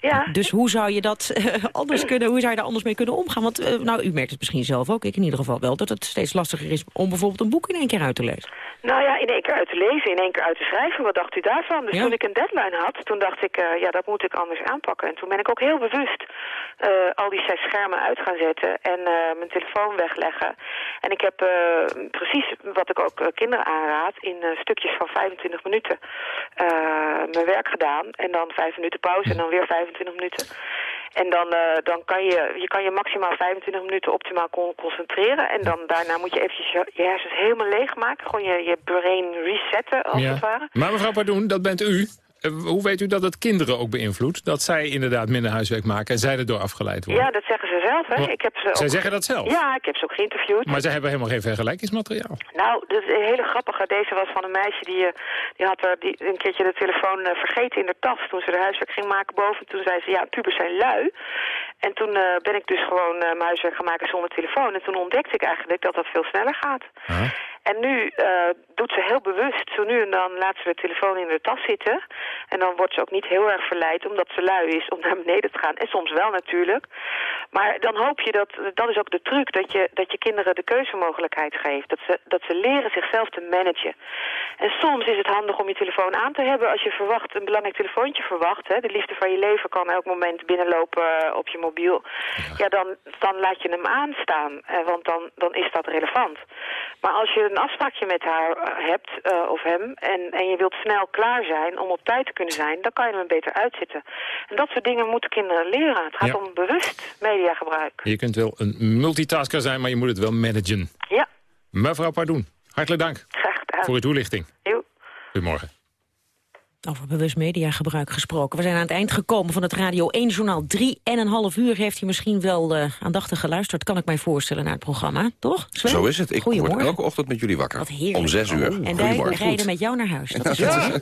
Ja. Dus hoe zou je dat eh, anders kunnen, hoe zou je daar anders mee kunnen omgaan? Want eh, nou, u merkt het misschien zelf ook, ik in ieder geval wel, dat het steeds lastiger is om bijvoorbeeld een boek in één keer uit te lezen. Nou ja, in één keer uit te lezen, in één keer uit te schrijven. Wat dacht u daarvan? Dus Ja. toen ik een deadline had, toen dacht ik, eh, ja, dat moet ik anders aanpakken. En toen ben ik ook heel bewust al die zes schermen uit gaan zetten en mijn telefoon wegleggen. En ik heb precies wat ik ook kinderen aanraad, in stukjes van 25 minuten mijn werk gedaan. En dan vijf minuten pauze en dan weer 25 minuten. En dan, eh, dan kan je, je kan je maximaal 25 minuten optimaal con- concentreren. En dan daarna moet je eventjes je, je hersens helemaal leegmaken. Gewoon je, je brain resetten, als het ware. Maar mevrouw Pardoen, dat bent u. Eh, Hoe weet u dat het kinderen ook beïnvloedt? Dat zij inderdaad minder huiswerk maken en zij erdoor afgeleid worden? Ja, dat zeggen ze zelf, hè. Maar Ik heb ze zij ook... zeggen dat zelf? Ja, ik heb ze ook geïnterviewd. Maar zij hebben helemaal geen vergelijkingsmateriaal. Nou, dat is een hele grappige. Deze was van een meisje die, eh, die had er die, een keertje de telefoon eh, vergeten in de tas. Toen ze de huiswerk ging maken boven. Toen zei ze, ja, pubers zijn lui. En toen eh, ben ik dus gewoon eh, mijn huiswerk gaan maken zonder telefoon. En toen ontdekte ik eigenlijk dat dat veel sneller gaat. En nu uh, doet ze heel bewust, zo nu en dan laat ze de telefoon in de tas zitten. En dan wordt ze ook niet heel erg verleid omdat ze lui is om naar beneden te gaan. En soms wel natuurlijk. Maar dan hoop je dat, dat is ook de truc, dat je, dat je kinderen de keuzemogelijkheid geeft. Dat ze, dat ze leren zichzelf te managen. En soms is het handig om je telefoon aan te hebben als je verwacht, een belangrijk telefoontje verwacht. Hè. De liefde van je leven kan elk moment binnenlopen eh, op je mobiel. Ja, dan, dan laat je hem aanstaan, eh, want dan, dan is dat relevant. Maar als je afspraakje met haar eh, hebt, of hem, en, en je wilt snel klaar zijn om op tijd te kunnen zijn, dan kan je hem beter uitzitten. En dat soort dingen moeten kinderen leren. Het gaat om bewust mediagebruik. Je kunt wel een multitasker zijn, maar je moet het wel managen. Ja. Mevrouw Pardoen, hartelijk dank. Graag gedaan. Voor uw toelichting. Jo. Goedemorgen. Over bewust mediagebruik gesproken. We zijn aan het eind gekomen van het Radio 1-journaal. Drie en een half uur heeft u misschien wel uh, aandachtig geluisterd... kan ik mij voorstellen naar het programma, toch? Sven? Zo is het. Ik word elke ochtend met jullie wakker. Om zes uur. Oh. En wij rijden met jou naar huis. Dat is ja.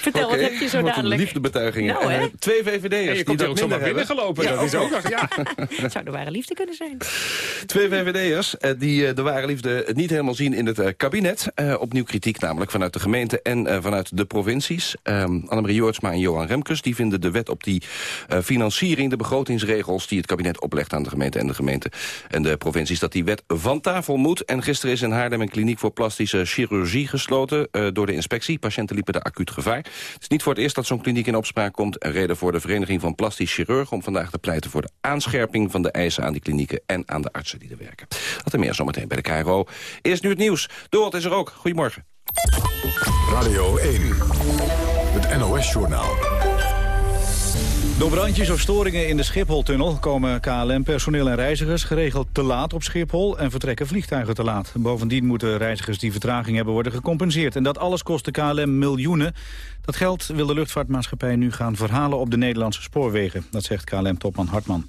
Vertel, okay. wat heb je zo dadelijk? liefdebetuigingen. Nou, hè? Twee VVD'ers. je komt ook zomaar binnengelopen. Ja, dat is ook nog, ja. Het zou de ware liefde kunnen zijn. Twee VVD'ers uh, die de ware liefde niet helemaal zien in het kabinet. opnieuw kritiek namelijk vanuit de gemeente en uh, vanuit de provincies. Um, Annemarie Joortsma en Johan Remkes die vinden de wet op die uh, financiering... de begrotingsregels die het kabinet oplegt aan de gemeente en de gemeente en de provincies... dat die wet van tafel moet. En gisteren is in Haarlem een kliniek voor plastische chirurgie gesloten... Uh, door de inspectie. Patiënten liepen er acuut gevaar. Het is niet voor het eerst dat zo'n kliniek in opspraak komt. Een reden voor de Vereniging van Plastisch Chirurgen... om vandaag te pleiten voor de aanscherping van de eisen aan die klinieken... en aan de artsen die er werken. Dat en meer zometeen bij de KRO. Eerst nu het nieuws. Dorot is er ook. Goedemorgen. Radio 1, het NOS-journaal. Door brandjes of storingen in de Schipholtunnel komen KLM-personeel en reizigers geregeld te laat op Schiphol en vertrekken vliegtuigen te laat. Bovendien moeten reizigers die vertraging hebben worden gecompenseerd. En dat alles kost de KLM miljoenen. Dat geld wil de luchtvaartmaatschappij nu gaan verhalen op de Nederlandse spoorwegen. Dat zegt KLM-topman Hartman.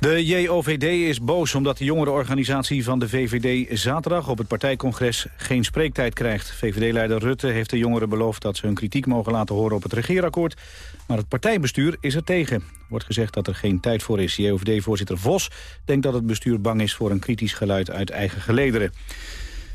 De JOVD is boos omdat de jongerenorganisatie van de VVD zaterdag op het partijcongres geen spreektijd krijgt. VVD-leider Rutte heeft de jongeren beloofd dat ze hun kritiek mogen laten horen op het regeerakkoord. Maar het partijbestuur is er tegen. Wordt gezegd dat er geen tijd voor is. JOVD-voorzitter Vos denkt dat het bestuur bang is voor een kritisch geluid uit eigen gelederen.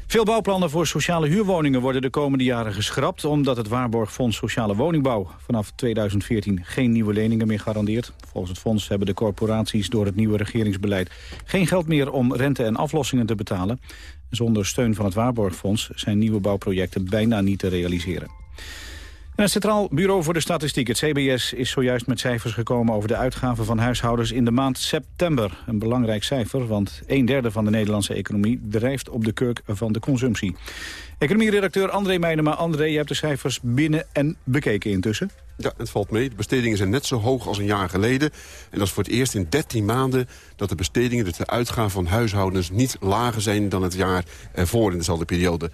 Veel bouwplannen voor sociale huurwoningen worden de komende jaren geschrapt... omdat het Waarborgfonds Sociale Woningbouw vanaf 2014 geen nieuwe leningen meer garandeert. Volgens het fonds hebben de corporaties door het nieuwe regeringsbeleid... geen geld meer om rente en aflossingen te betalen. Zonder steun van het Waarborgfonds zijn nieuwe bouwprojecten bijna niet te realiseren. Het Centraal Bureau voor de Statistiek, het CBS, is zojuist met cijfers gekomen over de uitgaven van huishoudens in de maand september. Een belangrijk cijfer, want een derde van de Nederlandse economie drijft op de kurk van de consumptie. Economieredacteur André Meijnema. André, je hebt de cijfers binnen en bekeken intussen. Ja, het valt mee. De bestedingen zijn net zo hoog als een jaar geleden. En dat is voor het eerst in 13 maanden dat de bestedingen, dus de uitgaven van huishoudens, niet lager zijn dan het jaar ervoor in dezelfde periode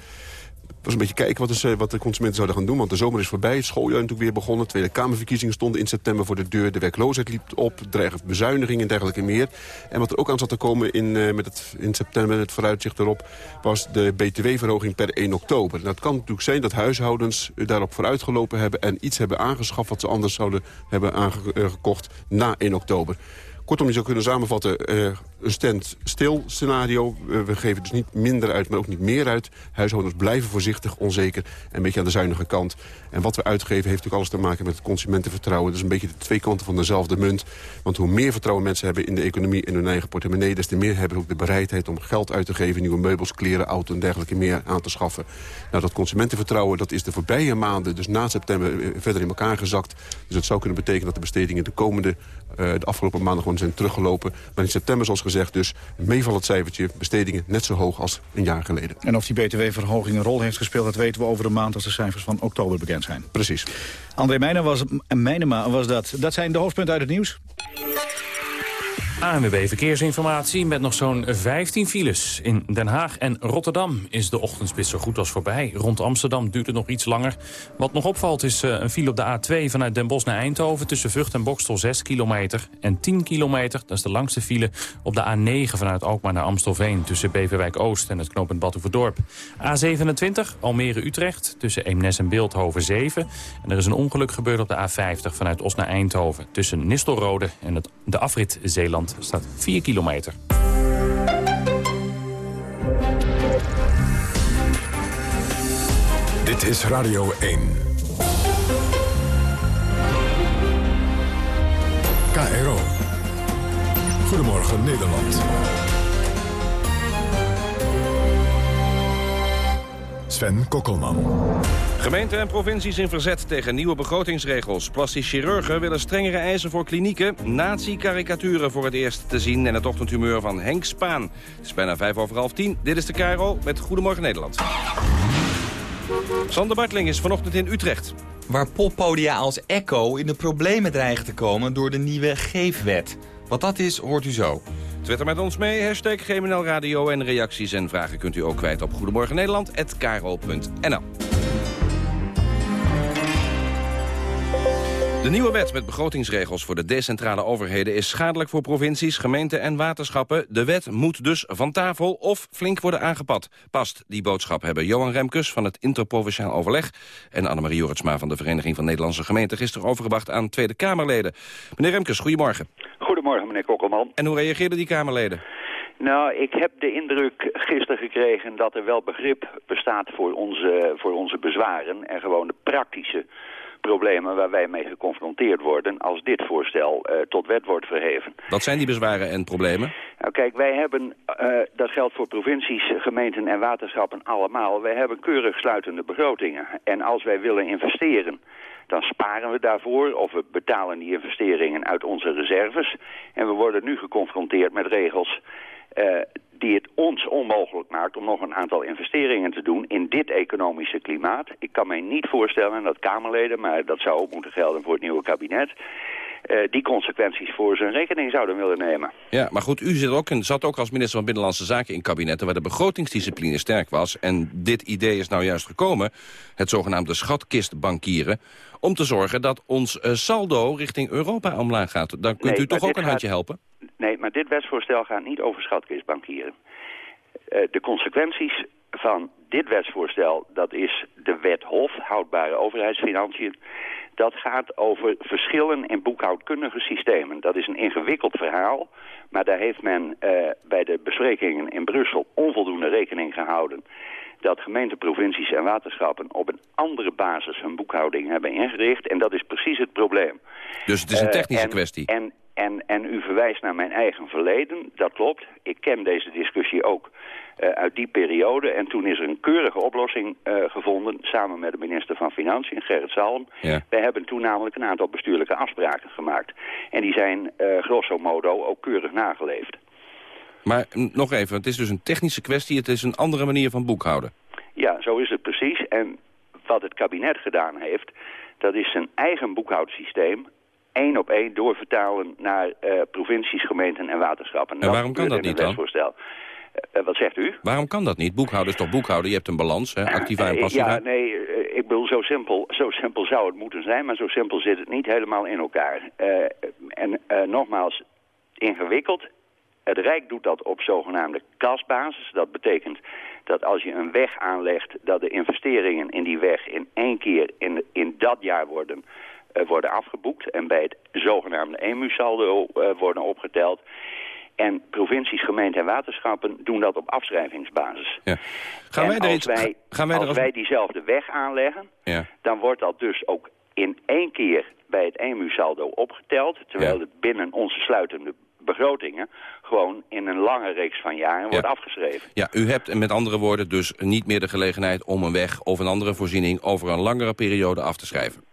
was een beetje kijken wat, is, eh, wat de consumenten zouden gaan doen. Want de zomer is voorbij, het schooljaar natuurlijk weer begonnen. Tweede Kamerverkiezingen stonden in september voor de deur. De werkloosheid liep op, dreigend bezuinigingen en dergelijke meer. En wat er ook aan zat te komen in, uh, met het, in september, het vooruitzicht erop... was de btw-verhoging per 1 oktober. Nou, het kan natuurlijk zijn dat huishoudens daarop vooruitgelopen hebben... en iets hebben aangeschaft wat ze anders zouden hebben aangekocht na 1 oktober. Kortom, je zou kunnen samenvatten, stand-stil scenario. Uh, we geven dus niet minder uit, maar ook niet meer uit. Huishoudens blijven voorzichtig, onzeker en een beetje aan de zuinige kant. En wat we uitgeven heeft natuurlijk alles te maken met het consumentenvertrouwen. Is een beetje de twee kanten van dezelfde munt. Want hoe meer vertrouwen mensen hebben in de economie en hun eigen portemonnee... des te meer hebben ook de bereidheid om geld uit te geven... nieuwe meubels, kleren, auto en dergelijke meer aan te schaffen. Nou, dat consumentenvertrouwen dat is de voorbije maanden, dus na september, eh, verder in elkaar gezakt. Dus dat zou kunnen betekenen dat de bestedingen de komende, uh, de afgelopen maanden gewoon zijn teruggelopen. Maar in september, zoals gezegd, dus meevallend cijfertje, bestedingen net zo hoog als een jaar geleden. En of die btw-verhoging een rol heeft gespeeld, dat weten we over een maand als de cijfers van oktober bekend zijn. Precies. André Meijner was, Meijnema was dat. Dat zijn de hoofdpunten uit het nieuws. ANWB Verkeersinformatie met nog zo'n 15 files. In Den Haag en Rotterdam is de ochtendspits zo goed als voorbij. Rond Amsterdam duurt het nog iets langer. Wat nog opvalt is eh, een file op de A2 vanuit Den Bosch naar Eindhoven... tussen Vught en Bokstel 6 kilometer. En 10 kilometer, dat is de langste file, op de A9 vanuit Alkmaar naar Amstelveen... tussen Beverwijk Oost en het knooppunt Badhoevedorp. A27 Almere-Utrecht tussen Eemnes en Beeldhoven 7. En er is een ongeluk gebeurd op de A50 vanuit Os naar Eindhoven... tussen Nistelrode en het, de afrit Zeeland Staat 4 kilometer. Dit is Radio 1. KRO. Goedemorgen Nederland. Sven Kokkelman. Gemeenten en provincies in verzet tegen nieuwe begrotingsregels. Plastisch chirurgen willen strengere eisen voor klinieken. Nazi-karikaturen voor het eerst te zien en het ochtendhumeur van Henk Spaan. Het is bijna vijf over half tien. Dit is de KRO met Goedemorgen Nederland. Sander Bartling is vanochtend in Utrecht. Waar poppodia als Echo in de problemen dreigen te komen door de nieuwe geefwet. Wat dat is, hoort u zo. Twitter met ons mee, hashtag GMNL Radio. En reacties en vragen kunt u ook kwijt op Goedemorgen Nederland@kro.nl. De nieuwe wet met begrotingsregels voor de decentrale overheden... is schadelijk voor provincies, gemeenten en waterschappen. De wet moet dus van tafel of flink worden aangepast. Past die boodschap hebben Johan Remkes van het Interprovinciaal Overleg... en Annemarie Jorritsma van de Vereniging van Nederlandse Gemeenten... gisteren overgebracht aan Tweede Kamerleden. Meneer Remkes, goedemorgen. Goedemorgen, meneer Kokkelman. En hoe reageerden die Kamerleden? Nou, ik heb de indruk gisteren gekregen dat er wel begrip bestaat voor onze, voor onze bezwaren... en gewoon de praktische problemen waar wij mee geconfronteerd worden als dit voorstel uh, tot wet wordt verheven. Wat zijn die bezwaren en problemen? Nou kijk, wij hebben, uh, dat geldt voor provincies, gemeenten en waterschappen allemaal, wij hebben keurig sluitende begrotingen. En als wij willen investeren, dan sparen we daarvoor of we betalen die investeringen uit onze reserves. En we worden nu geconfronteerd met regels uh, die het ons onmogelijk maakt om nog een aantal investeringen te doen in dit economische klimaat. Ik kan mij niet voorstellen dat Kamerleden, maar dat zou ook moeten gelden voor het nieuwe kabinet, die consequenties voor zijn rekening zouden willen nemen. Ja, maar goed, u zit ook, zat ook als minister van Binnenlandse Zaken in kabinetten waar de begrotingsdiscipline sterk was. En dit idee is nou juist gekomen, het zogenaamde schatkistbankieren, om te zorgen dat ons uh, saldo richting Europa omlaag gaat. Dan kunt nee, u toch ook een gaat... handje helpen? Nee, maar dit wetsvoorstel gaat niet over schatkistbankieren. Uh, de consequenties van dit wetsvoorstel, dat is de wet Hof, houdbare overheidsfinanciën. Dat gaat over verschillen in boekhoudkundige systemen. Dat is een ingewikkeld verhaal, maar daar heeft men uh, bij de besprekingen in Brussel onvoldoende rekening gehouden dat gemeenten, provincies en waterschappen op een andere basis hun boekhouding hebben ingericht. En dat is precies het probleem. Dus het is een technische uh, en, kwestie? En, en, en u verwijst naar mijn eigen verleden, dat klopt. Ik ken deze discussie ook uh, uit die periode. En toen is er een keurige oplossing uh, gevonden, samen met de minister van Financiën, Gerrit Salm. Ja. Wij hebben toen namelijk een aantal bestuurlijke afspraken gemaakt. En die zijn grosso modo ook keurig nageleefd. Maar nog even, het is dus een technische kwestie, het is een andere manier van boekhouden. Ja, zo is het precies. En wat het kabinet gedaan heeft, dat is zijn eigen boekhoudsysteem één op één doorvertalen naar uh, provincies, gemeenten en waterschappen. En waarom kan dat niet dan? Uh, wat zegt u? Waarom kan dat niet? Boekhouden is toch boekhouden? Je hebt een balans, hè? activa en passiva. Ja, nee, ik bedoel, zo simpel, zo simpel zou het moeten zijn, maar zo simpel zit het niet helemaal in elkaar. en nogmaals, ingewikkeld. Het Rijk doet dat op zogenaamde kasbasis. Dat betekent dat als je een weg aanlegt, dat de investeringen in die weg in één keer in, in dat jaar worden, uh, worden afgeboekt. En bij het zogenaamde EMU-saldo uh, worden opgeteld. En provincies, gemeenten en waterschappen doen dat op afschrijvingsbasis. Ja. Gaan wij, als, iets, wij, gaan wij, als als... wij diezelfde weg aanleggen, ja. dan wordt dat dus ook in één keer bij het EMU-saldo opgeteld. Terwijl ja. het binnen onze sluitende begrotingen gewoon in een lange reeks van jaren wordt afgeschreven. Ja, u hebt met andere woorden dus niet meer de gelegenheid om een weg of een andere voorziening over een langere periode af te schrijven.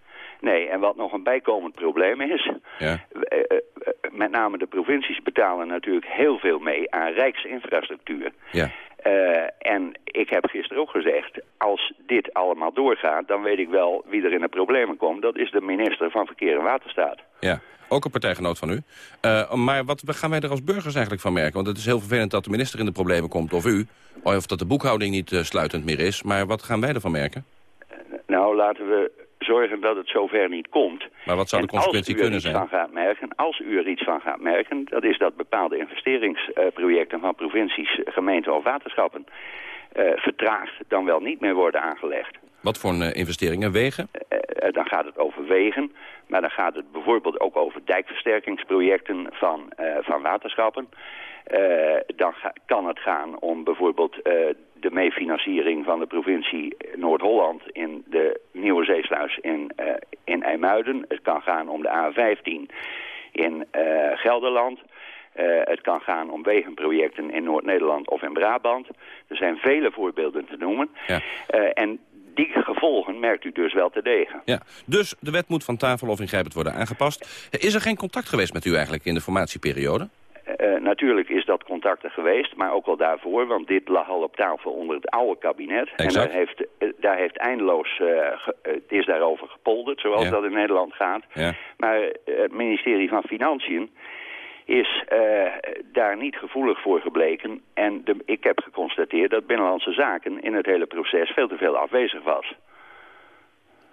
Nee, en wat nog een bijkomend probleem is, ja. uh, uh, met name de provincies betalen natuurlijk heel veel mee aan rijksinfrastructuur. Ja. Uh, en ik heb gisteren ook gezegd, als dit allemaal doorgaat, dan weet ik wel wie er in de problemen komt. Dat is de minister van Verkeer en Waterstaat. Ja. Ook een partijgenoot van u. Uh, maar wat gaan wij er als burgers eigenlijk van merken? Want het is heel vervelend dat de minister in de problemen komt, of u. Of dat de boekhouding niet uh, sluitend meer is. Maar wat gaan wij ervan merken? Uh, nou, laten we zorgen dat het zover niet komt. Maar wat zou de consequentie kunnen zijn? Van gaat merken, als u er iets van gaat merken... dat is dat bepaalde investeringsprojecten van provincies, gemeenten of waterschappen... vertraagd dan wel niet meer worden aangelegd. Wat voor investeringen? Wegen? dan gaat het over wegen... Maar dan gaat het bijvoorbeeld ook over dijkversterkingsprojecten van, uh, van waterschappen. Uh, dan ga, kan het gaan om bijvoorbeeld uh, de meefinanciering van de provincie Noord-Holland in de Nieuwe Zeesluis in, in IJmuiden. Het kan gaan om de A15 in Gelderland. Het kan gaan om wegenprojecten in Noord-Nederland of in Brabant. Er zijn vele voorbeelden te noemen. Ja. en die gevolgen merkt u dus wel te degen. Ja, dus de wet moet van tafel of ingrijpend worden aangepast. Is er geen contact geweest met u eigenlijk in de formatieperiode? Uh, natuurlijk is dat contact er geweest, maar ook al daarvoor, want dit lag al op tafel onder het oude kabinet. Exact. En daar heeft, uh, daar heeft eindeloos, uh, het is daarover gepolderd, zoals ja. dat in Nederland gaat. Ja. Maar het ministerie van Financiën is daar niet gevoelig voor gebleken. En de, ik heb geconstateerd dat Binnenlandse Zaken in het hele proces veel te veel afwezig was.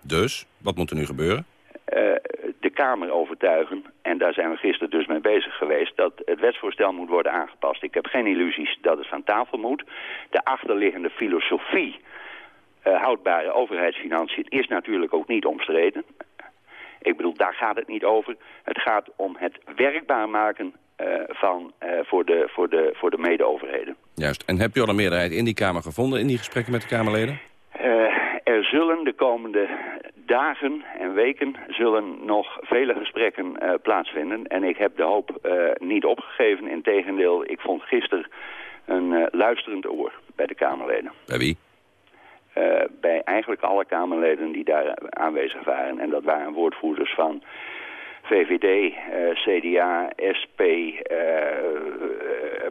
Dus, wat moet er nu gebeuren? Uh, de Kamer overtuigen, en daar zijn we gisteren dus mee bezig geweest, dat het wetsvoorstel moet worden aangepast. Ik heb geen illusies dat het van tafel moet. De achterliggende filosofie, uh, houdbare overheidsfinanciën, is natuurlijk ook niet omstreden. Ik bedoel, daar gaat het niet over. Het gaat om het werkbaar maken uh, van, voor, de, voor, de, voor de mede-overheden. Juist. En heb je al een meerderheid in die Kamer gevonden, in die gesprekken met de Kamerleden? er zullen de komende dagen en weken zullen nog vele gesprekken uh, plaatsvinden. En ik heb de hoop uh, niet opgegeven. Integendeel, ik vond gisteren een uh, luisterend oor bij de Kamerleden. Bij wie? Bij eigenlijk alle Kamerleden die daar aanwezig waren. En dat waren woordvoerders van VVD, CDA, SP,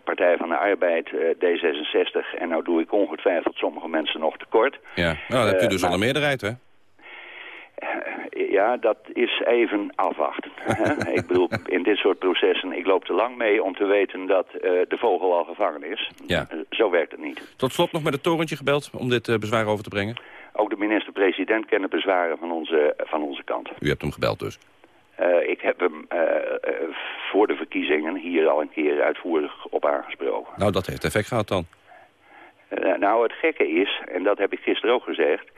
Partij van de Arbeid, D66. En nou doe ik ongetwijfeld sommige mensen nog tekort. Ja, nou, dan heb je dus maar, al een meerderheid, hè? Ja, dat is even afwachten. ik bedoel, in dit soort processen, ik loop te lang mee om te weten dat uh, de vogel al gevangen is. Ja. Uh, zo werkt het niet. Tot slot nog met het torentje gebeld om dit uh, bezwaar over te brengen? Ook de minister-president kent de bezwaren van onze, van onze kant. U hebt hem gebeld dus? ik heb hem voor de verkiezingen hier al een keer uitvoerig op aangesproken. Nou, dat heeft effect gehad dan. nou, het gekke is, en dat heb ik gisteren ook gezegd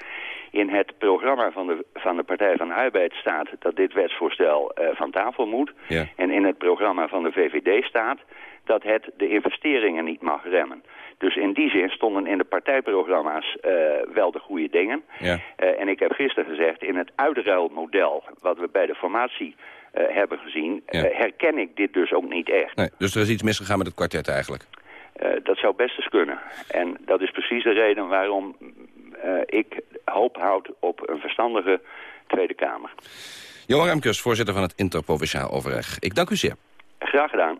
in het programma van de, van de Partij van de Arbeid staat dat dit wetsvoorstel uh, van tafel moet. Ja. En in het programma van de VVD staat dat het de investeringen niet mag remmen. Dus in die zin stonden in de partijprogramma's uh, wel de goede dingen. Ja. Uh, en ik heb gisteren gezegd, in het uitruilmodel wat we bij de formatie hebben gezien... Ja. herken ik dit dus ook niet echt. Nee, dus er is iets misgegaan met het kwartet eigenlijk? dat zou best eens kunnen. En dat is precies de reden waarom ik hoop houd op een verstandige Tweede Kamer. Johan Remkes, voorzitter van het Interprovinciaal Overleg. Ik dank u zeer. Graag gedaan.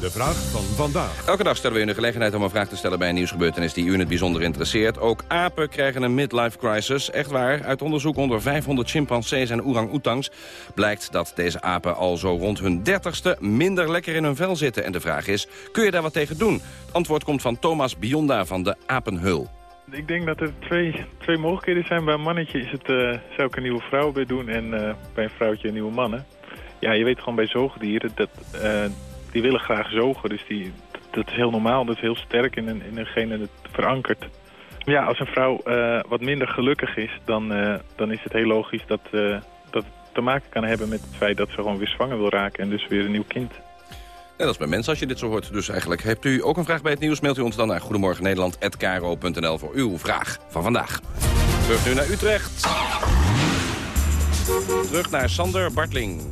De vraag van vandaag. Elke dag stellen we u de gelegenheid om een vraag te stellen bij een nieuwsgebeurtenis die u in het bijzonder interesseert. Ook apen krijgen een midlife crisis. Echt waar, uit onderzoek onder 500 chimpansees en orang-oetangs blijkt dat deze apen al zo rond hun dertigste minder lekker in hun vel zitten. En de vraag is, kun je daar wat tegen doen? Het antwoord komt van Thomas Bionda van de Apenhul. Ik denk dat er twee, twee mogelijkheden zijn. Bij een mannetje is het, uh, zou ik een nieuwe vrouw bij doen en uh, bij een vrouwtje een nieuwe mannen. Ja, je weet gewoon bij zoogdieren, dat, uh, die willen graag zogen. Dus die, dat is heel normaal, dat is heel sterk in, in degene het verankert. Ja, als een vrouw wat minder gelukkig is, dan, dan is het heel logisch dat, dat het te maken kan hebben met het feit dat ze gewoon weer zwanger wil raken en dus weer een nieuw kind. Dat is bij mensen als je dit zo hoort. Dus eigenlijk hebt u ook een vraag bij het nieuws. Mailt u ons dan naar goedemorgennederland.kro.nl voor uw vraag van vandaag. Terug nu naar Utrecht. Terug naar Sander Bartling.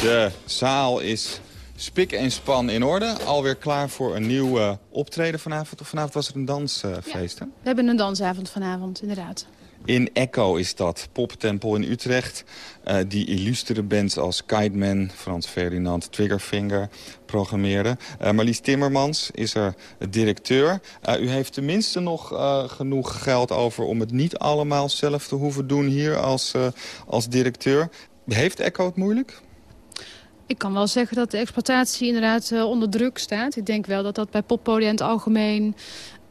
De zaal is spik en span in orde. Alweer klaar voor een nieuw uh, optreden vanavond. Of vanavond was er een dansfeest, uh, ja, We hebben een dansavond vanavond, inderdaad. In Echo is dat, poptempel in Utrecht. Uh, die illustere bands als Kiteman, Frans Ferdinand, Triggerfinger programmeren. Uh, Marlies Timmermans is er directeur. Uh, u heeft tenminste nog genoeg geld over om het niet allemaal zelf te hoeven doen hier als, als directeur. Heeft Echo het moeilijk? Ik kan wel zeggen dat de exploitatie inderdaad onder druk staat. Ik denk wel dat dat bij poppodia in het algemeen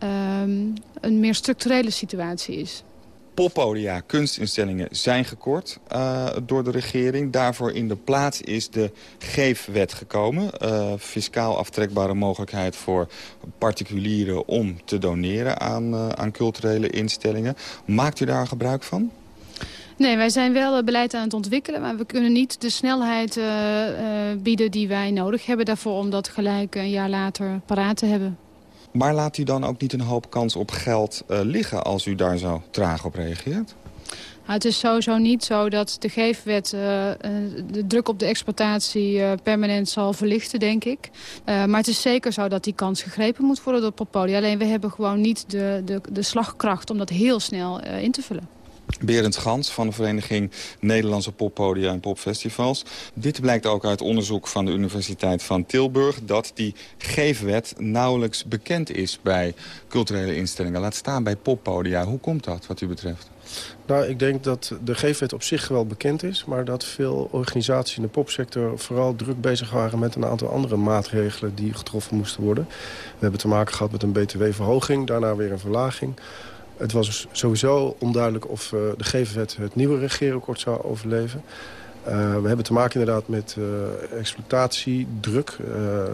um, een meer structurele situatie is. Poppodia, kunstinstellingen zijn gekort uh, door de regering. Daarvoor in de plaats is de geefwet gekomen. Uh, fiscaal aftrekbare mogelijkheid voor particulieren om te doneren aan, uh, aan culturele instellingen. Maakt u daar gebruik van? Nee, wij zijn wel beleid aan het ontwikkelen, maar we kunnen niet de snelheid bieden die wij nodig hebben daarvoor om dat gelijk een jaar later paraat te hebben. Maar laat u dan ook niet een hoop kans op geld liggen als u daar zo traag op reageert? het is sowieso niet zo dat de geefwet uh, de druk op de exploitatie permanent zal verlichten, denk ik. Maar het is zeker zo dat die kans gegrepen moet worden door Poppodia. Alleen we hebben gewoon niet de, de, de slagkracht om dat heel snel in te vullen. Berend Gans van de vereniging Nederlandse Poppodia en Popfestivals. Dit blijkt ook uit onderzoek van de Universiteit van Tilburg... dat die geefwet nauwelijks bekend is bij culturele instellingen. Laat staan bij poppodia. Hoe komt dat wat u betreft? Nou, ik denk dat de geefwet op zich wel bekend is... maar dat veel organisaties in de popsector vooral druk bezig waren... met een aantal andere maatregelen die getroffen moesten worden. We hebben te maken gehad met een btw-verhoging, daarna weer een verlaging. Het was sowieso onduidelijk of uh, de geefwet het nieuwe regeerakkoord zou overleven. Uh, we hebben te maken inderdaad met uh, exploitatie, druk.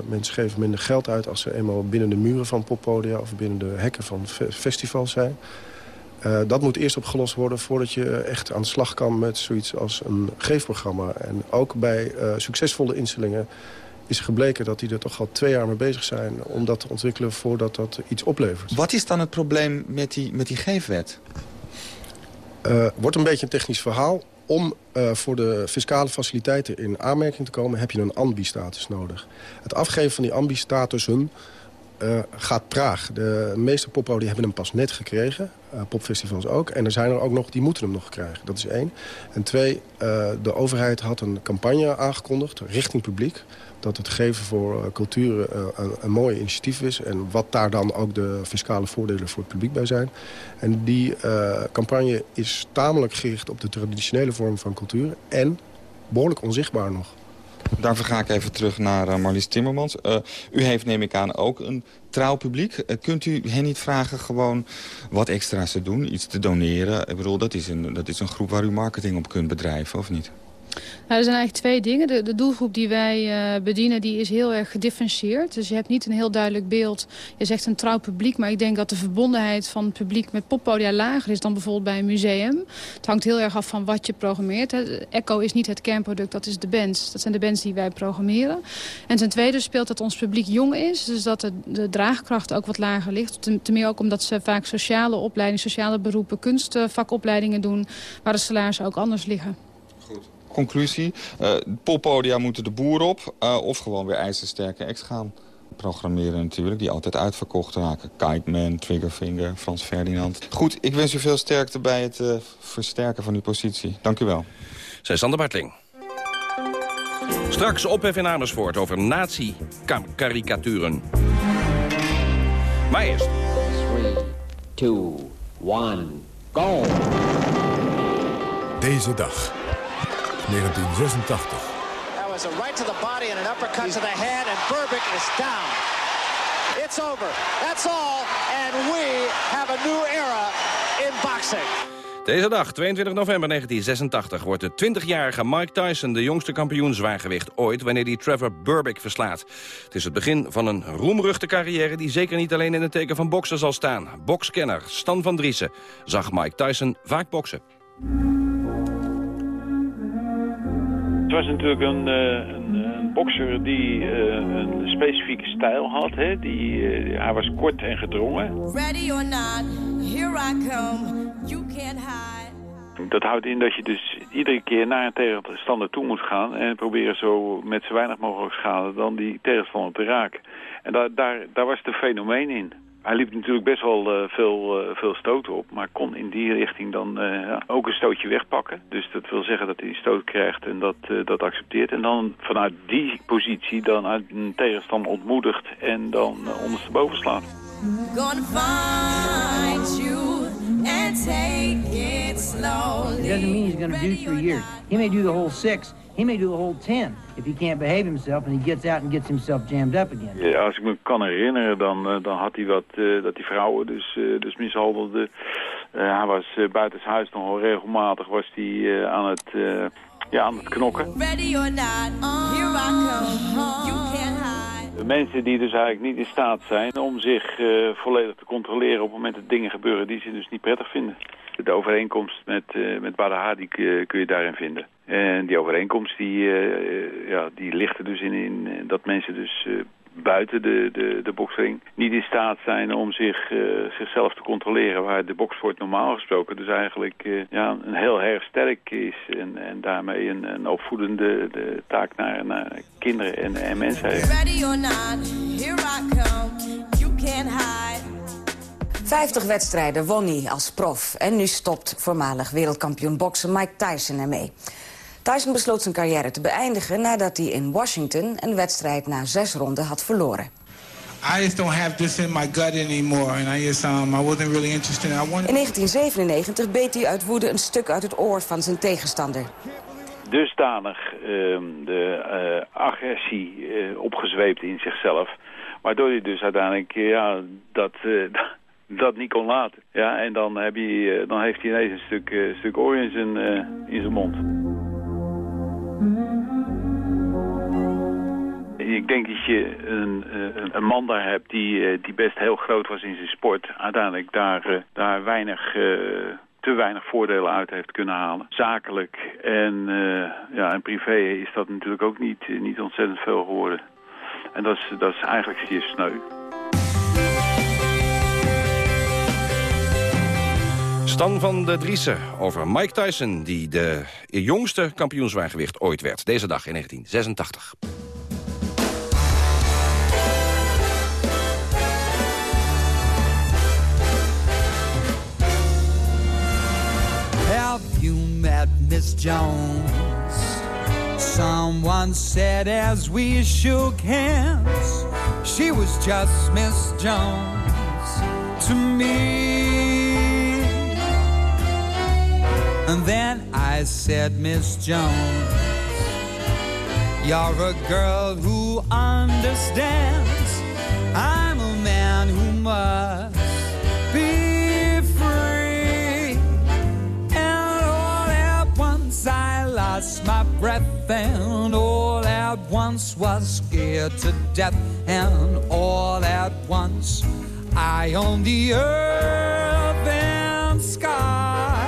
mensen geven minder geld uit als ze eenmaal binnen de muren van poppodia... of binnen de hekken van fe festivals zijn. Uh, dat moet eerst opgelost worden voordat je echt aan de slag kan met zoiets als een geefprogramma. En ook bij uh, succesvolle instellingen is gebleken dat die er toch al twee jaar mee bezig zijn... om dat te ontwikkelen voordat dat iets oplevert. Wat is dan het probleem met die, met die geefwet? Uh, wordt een beetje een technisch verhaal. Om uh, voor de fiscale faciliteiten in aanmerking te komen... heb je een ambi-status nodig. Het afgeven van die ambi-statussen uh, gaat traag. De meeste poppodia hebben hem pas net gekregen. Uh, popfestivals ook. En er zijn er ook nog die moeten hem nog krijgen. Dat is één. En twee, uh, de overheid had een campagne aangekondigd richting publiek dat het geven voor cultuur een, een mooi initiatief is. En wat daar dan ook de fiscale voordelen voor het publiek bij zijn. En die campagne is tamelijk gericht op de traditionele vorm van cultuur. En behoorlijk onzichtbaar nog. Daarvoor ga ik even terug naar Marlies Timmermans. U heeft, neem ik aan, ook een trouw publiek. Kunt u hen niet vragen gewoon wat extra's te doen, iets te doneren? Ik bedoel, dat is, een, dat is een groep waar u marketing op kunt bedrijven, of niet? Nou, er zijn eigenlijk twee dingen. De, de doelgroep die wij uh, bedienen die is heel erg gedifferentieerd. Dus je hebt niet een heel duidelijk beeld. Je zegt een trouw publiek, maar ik denk dat de verbondenheid van het publiek met poppodia lager is dan bijvoorbeeld bij een museum. Het hangt heel erg af van wat je programmeert. Echo is niet het kernproduct, dat is de bands. Dat zijn de bands die wij programmeren. En ten tweede speelt dat ons publiek jong is. Dus dat de, draagkracht ook wat lager ligt. Ten, meer ook omdat ze vaak sociale opleidingen, sociale beroepen, kunstvakopleidingen doen. Waar de salarissen ook anders liggen conclusie. Uh, poppodia moeten de boer op uh, of gewoon weer ijzersterke ex gaan programmeren natuurlijk, die altijd uitverkocht raken. Kite Man, Triggerfinger, Frans Ferdinand. Goed, ik wens u veel sterkte bij het uh, versterken van uw positie. Dank u wel. Zij Sander Bartling. Straks ophef in Amersfoort over nazi-karikaturen. Maar eerst... 3, 2, 1, go! Deze dag. 1986. That was a right to the body and an uppercut to the head and Burbick is down. It's over. That's all. And we have a new era in boxing. Deze dag, 22 november 1986, wordt de 20-jarige Mike Tyson... de jongste kampioen zwaargewicht ooit... wanneer hij Trevor Burbick verslaat. Het is het begin van een roemruchte carrière... die zeker niet alleen in het teken van boksen zal staan. Bokskenner Stan van Driessen zag Mike Tyson vaak boksen. Was natuurlijk een, uh, een, een, bokser die uh, een specifieke stijl had. Hè? Die, uh, hij was kort en gedrongen. Ready or not, here I come, you can't hide. Dat houdt in dat je dus iedere keer naar een tegenstander toe moet gaan... en proberen zo met zo weinig mogelijk schade dan die tegenstander te raken. En daar, daar, daar was het fenomeen in hij liep natuurlijk best wel uh, veel, uh, veel stoten op, maar kon in die richting dan uh, ook een stootje wegpakken. Dus dat wil zeggen dat hij een stoot krijgt en dat, dat accepteert. En dan vanuit die positie dan uit een tegenstander ontmoedigt en dan ondersteboven slaat. Gonna find you and take it slowly. It doesn't mean he's gonna do three years. He may do the whole six. He may do the whole 10 if he can't behave himself and he gets out and gets himself jammed up again. Ja, als ik me kan herinneren, dan, uh, dan had hij wat, uh, dat die vrouwen dus, uh, dus mishandelde. hij was buitenshuis nog regelmatig was hij aan het ja, aan het knokken. Ready or not, here I come. You can't hide. De mensen die dus eigenlijk niet in staat zijn om zich volledig te controleren op het moment dat dingen gebeuren die ze dus niet prettig vinden. De overeenkomst met, uh, met kun je daarin vinden. En die overeenkomst die, uh, ja, die ligt er dus in, in dat mensen dus uh, buiten de, de, de boksring niet in staat zijn om zich, zichzelf te controleren. Waar de boksport normaal gesproken dus eigenlijk ja, een heel erg sterk is. En, en daarmee een, een opvoedende de taak naar, naar kinderen en, en mensen heeft. 50 wedstrijden won hij als prof. En nu stopt voormalig wereldkampioen boksen Mike Tyson ermee. Tyson besloot zijn carrière te beëindigen nadat hij in Washington een wedstrijd na zes ronden had verloren. I just don't have this in my gut anymore. And I just, um, I wasn't really interested. I wanted... In 1997 beet hij uit woede een stuk uit het oor van zijn tegenstander. Dusdanig uh, de uh, agressie uh, opgezweept in zichzelf. Waardoor hij dus uiteindelijk ja, dat, dat niet kon laten. Ja, en dan, heb je, dan heeft hij ineens een stuk, stuk oor in zijn, in zijn mond. Ik denk dat je een, een, een man daar hebt die, die best heel groot was in zijn sport. Uiteindelijk daar, daar weinig te weinig voordelen uit heeft kunnen halen. Zakelijk en, ja, en privé is dat natuurlijk ook niet, niet ontzettend veel geworden. En dat is, dat is eigenlijk zeer sneu. Stan van de Driessen over Mike Tyson... die de jongste kampioenzwaargewicht ooit werd. Deze dag in 1986. Have you met Miss Jones? Someone said as we shook hands, she was just Miss Jones to me. And then I said, Miss Jones, you're a girl who understands. I'm a man who must be free. And all at once I lost my breath, and all at once was scared to death, and all at once I owned the earth and sky.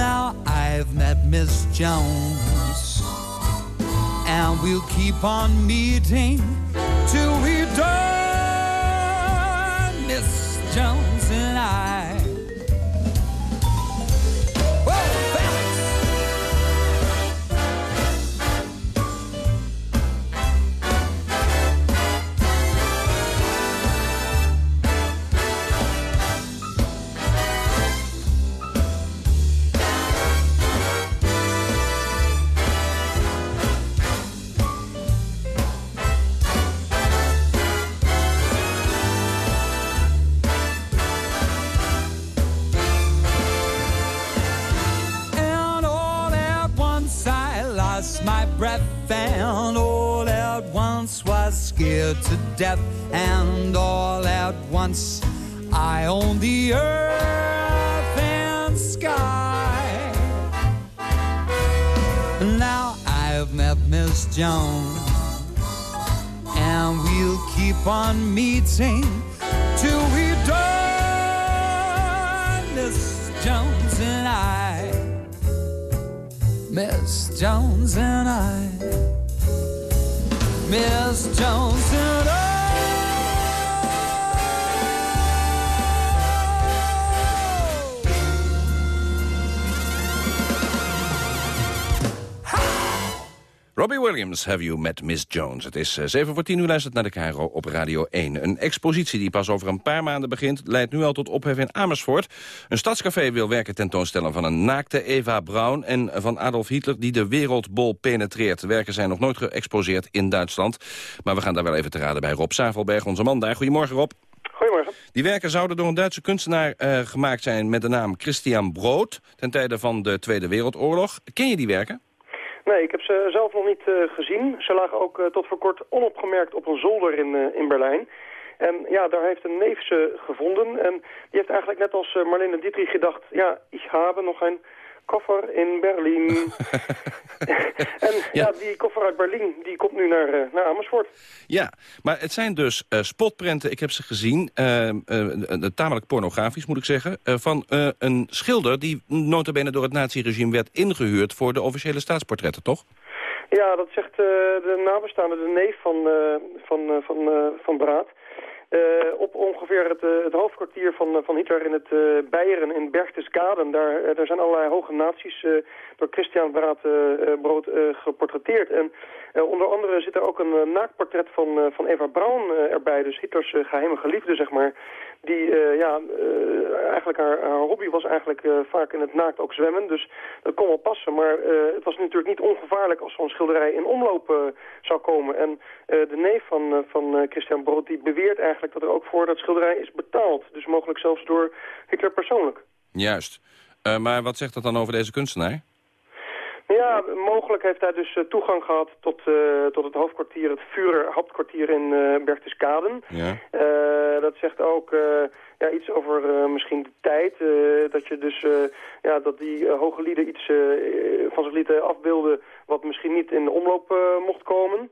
Now I've met Miss Jones. And we'll keep on meeting till we die. Miss Jones and I. and all at once was scared to death, and all at once I own the earth and sky. Now I've met Miss Jones, and we'll keep on meeting till we Miss Jones and I. Miss Jones and I. Robbie Williams, have you met Miss Jones? Het is 7 eh, voor 10 uur luistert naar de Cairo op Radio 1. Een expositie die pas over een paar maanden begint... leidt nu al tot ophef in Amersfoort. Een stadscafé wil werken tentoonstellen van een naakte Eva Braun... en van Adolf Hitler die de wereldbol penetreert. De werken zijn nog nooit geëxposeerd in Duitsland. Maar we gaan daar wel even te raden bij Rob Zavelberg, onze man daar. Goedemorgen, Rob. Goedemorgen. Die werken zouden door een Duitse kunstenaar uh, gemaakt zijn... met de naam Christian Brood, ten tijde van de Tweede Wereldoorlog. Ken je die werken? Nee, ik heb ze zelf nog niet uh, gezien. Ze lagen ook uh, tot voor kort onopgemerkt op een zolder in, uh, in Berlijn. En ja, daar heeft een neef ze gevonden. En die heeft eigenlijk net als Marlene Dietrich gedacht... ja, ik heb nog een koffer in Berlijn. en ja. die koffer uit Berlijn, die komt nu naar, uh, naar Amersfoort. Ja, maar het zijn dus uh, spotprenten, ik heb ze gezien, uh, tamelijk pornografisch moet ik zeggen, van een schilder die notabene door het naziregime werd ingehuurd voor de officiële staatsportretten, toch? Ja, dat zegt de nabestaande, de neef van, van, van, van Braat. Op ongeveer het, het hoofdkwartier van, van Hitler in het Beieren in Berchtesgaden. Daar, daar zijn allerlei hoge naties door Christian Braat Brood geportretteerd. En onder andere zit er ook een naaktportret van, van Eva Braun erbij. Dus Hitlers geheime geliefde, zeg maar die ja, eigenlijk haar, haar, hobby was eigenlijk vaak in het naakt ook zwemmen. Dus dat kon wel passen. Maar het was natuurlijk niet ongevaarlijk als zo'n schilderij in omloop zou komen. En de neef van, van Christian Brood die beweert eigenlijk dat er ook voor dat schilderij is betaald. Dus mogelijk zelfs door Hitler persoonlijk. Juist. maar wat zegt dat dan over deze kunstenaar? Ja, mogelijk heeft hij dus toegang gehad tot, uh, tot het hoofdkwartier, het Führer hoofdkwartier in uh, Berchtesgaden. Ja. Uh, dat zegt ook ja, iets over misschien de tijd. dat je dus, ja, dat die hoge lieden iets van zich lieten afbeelden wat misschien niet in de omloop mocht komen.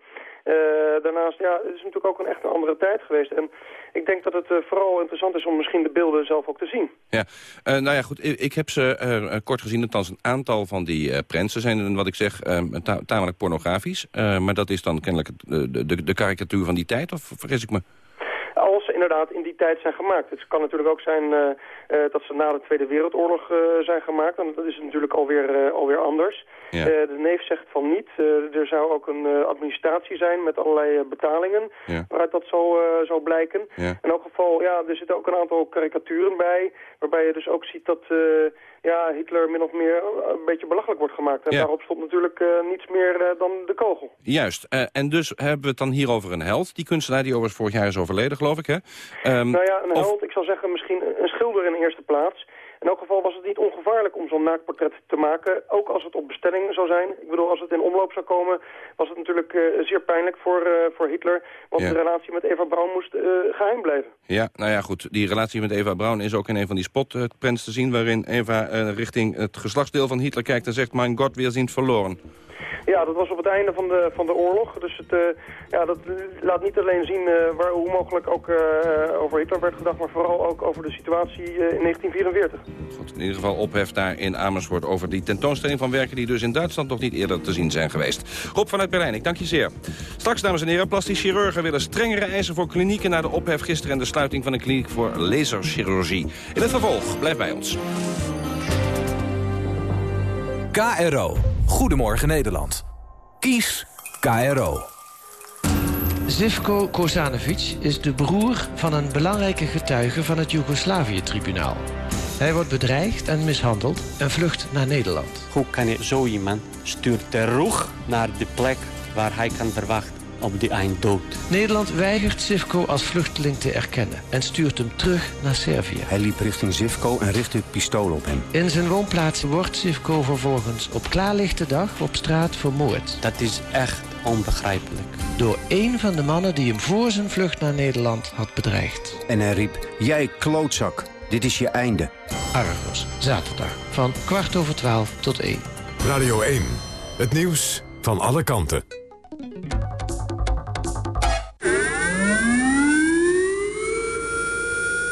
Uh, daarnaast, ja, het is natuurlijk ook een echt een andere tijd geweest. En ik denk dat het uh, vooral interessant is om misschien de beelden zelf ook te zien. Ja, uh, nou ja, goed. Ik, ik heb ze kort gezien. Althans, een aantal van die prints zijn, wat ik zeg, ta tamelijk pornografisch. maar dat is dan kennelijk de, de, de karikatuur van die tijd, of vergis ik me? als ze inderdaad in die tijd zijn gemaakt. Het kan natuurlijk ook zijn uh, dat ze na de Tweede Wereldoorlog uh, zijn gemaakt. En dat is natuurlijk alweer, alweer anders. Ja. de neef zegt van niet. er zou ook een administratie zijn met allerlei betalingen ja. waaruit dat zou, zou blijken. Ja. In elk geval, ja, er zitten ook een aantal karikaturen bij. Waarbij je dus ook ziet dat ja, Hitler min of meer een beetje belachelijk wordt gemaakt. En daarop stond natuurlijk niets meer dan de kogel. Juist. en dus hebben we het dan hier over een held. Die kunstenaar die overigens vorig jaar is overleden, geloof ik, hè? Um, nou ja, een held, ik zou zeggen misschien een schilder in eerste plaats. In elk geval was het niet ongevaarlijk om zo'n naaktportret te maken. Ook als het op bestelling zou zijn. Ik bedoel, als het in omloop zou komen, was het natuurlijk uh, zeer pijnlijk voor, uh, voor Hitler. Want ja. de relatie met Eva Braun moest uh, geheim blijven. Ja, nou ja, goed. Die relatie met Eva Braun is ook in een van die spotprints te zien... waarin Eva richting het geslachtsdeel van Hitler kijkt en zegt... Mijn God, we zijn verloren. Ja, dat was op het einde van de, van de oorlog. Dus het, uh, ja, dat laat niet alleen zien uh, waar, hoe mogelijk ook uh, over Hitler werd gedacht... maar vooral ook over de situatie in 1944. Goed, in ieder geval ophef daar in Amersfoort over die tentoonstelling van werken... die dus in Duitsland nog niet eerder te zien zijn geweest. Rob vanuit Berlijn, ik dank je zeer. Straks, dames en heren, plastisch chirurgen willen strengere eisen voor klinieken... na de ophef gisteren en de sluiting van een kliniek voor laserchirurgie. In het vervolg, blijf bij ons. KRO. Goedemorgen Nederland. Kies KRO. Zivko Kozanovic is de broer van een belangrijke getuige van het Joegoslavië-tribunaal. Hij wordt bedreigd en mishandeld en vlucht naar Nederland. Hoe kan je zo iemand stuurt terug naar de plek waar hij kan verwachten op die einddood? Nederland weigert Zivko als vluchteling te erkennen en stuurt hem terug naar Servië. Hij liep richting Zivko en richtte het pistool op hem. In zijn woonplaats wordt Zivko vervolgens op klaarlichte dag op straat vermoord. Dat is echt onbegrijpelijk. Door een van de mannen die hem voor zijn vlucht naar Nederland had bedreigd. En hij riep, jij klootzak, dit is je einde. Argos, zaterdag, van kwart over twaalf tot één. Radio 1, het nieuws van alle kanten.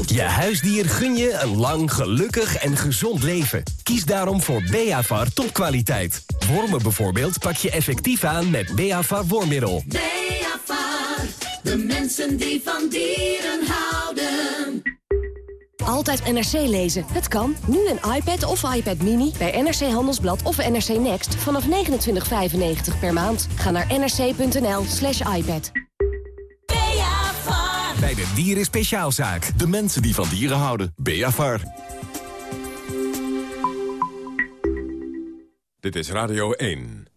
Je huisdier gun je een lang, gelukkig en gezond leven. Kies daarom voor Beavar topkwaliteit. Wormen bijvoorbeeld pak je effectief aan met Beavar wormmiddel. Beavar, de mensen die van dieren houden. Altijd NRC lezen. Het kan. Nu een iPad of iPad Mini bij NRC Handelsblad of NRC Next vanaf 29,95 per maand. Ga naar nrc.nl slash iPad. Bij de Dieren Speciaalzaak. De mensen die van dieren houden. Beavar. Dit is Radio 1.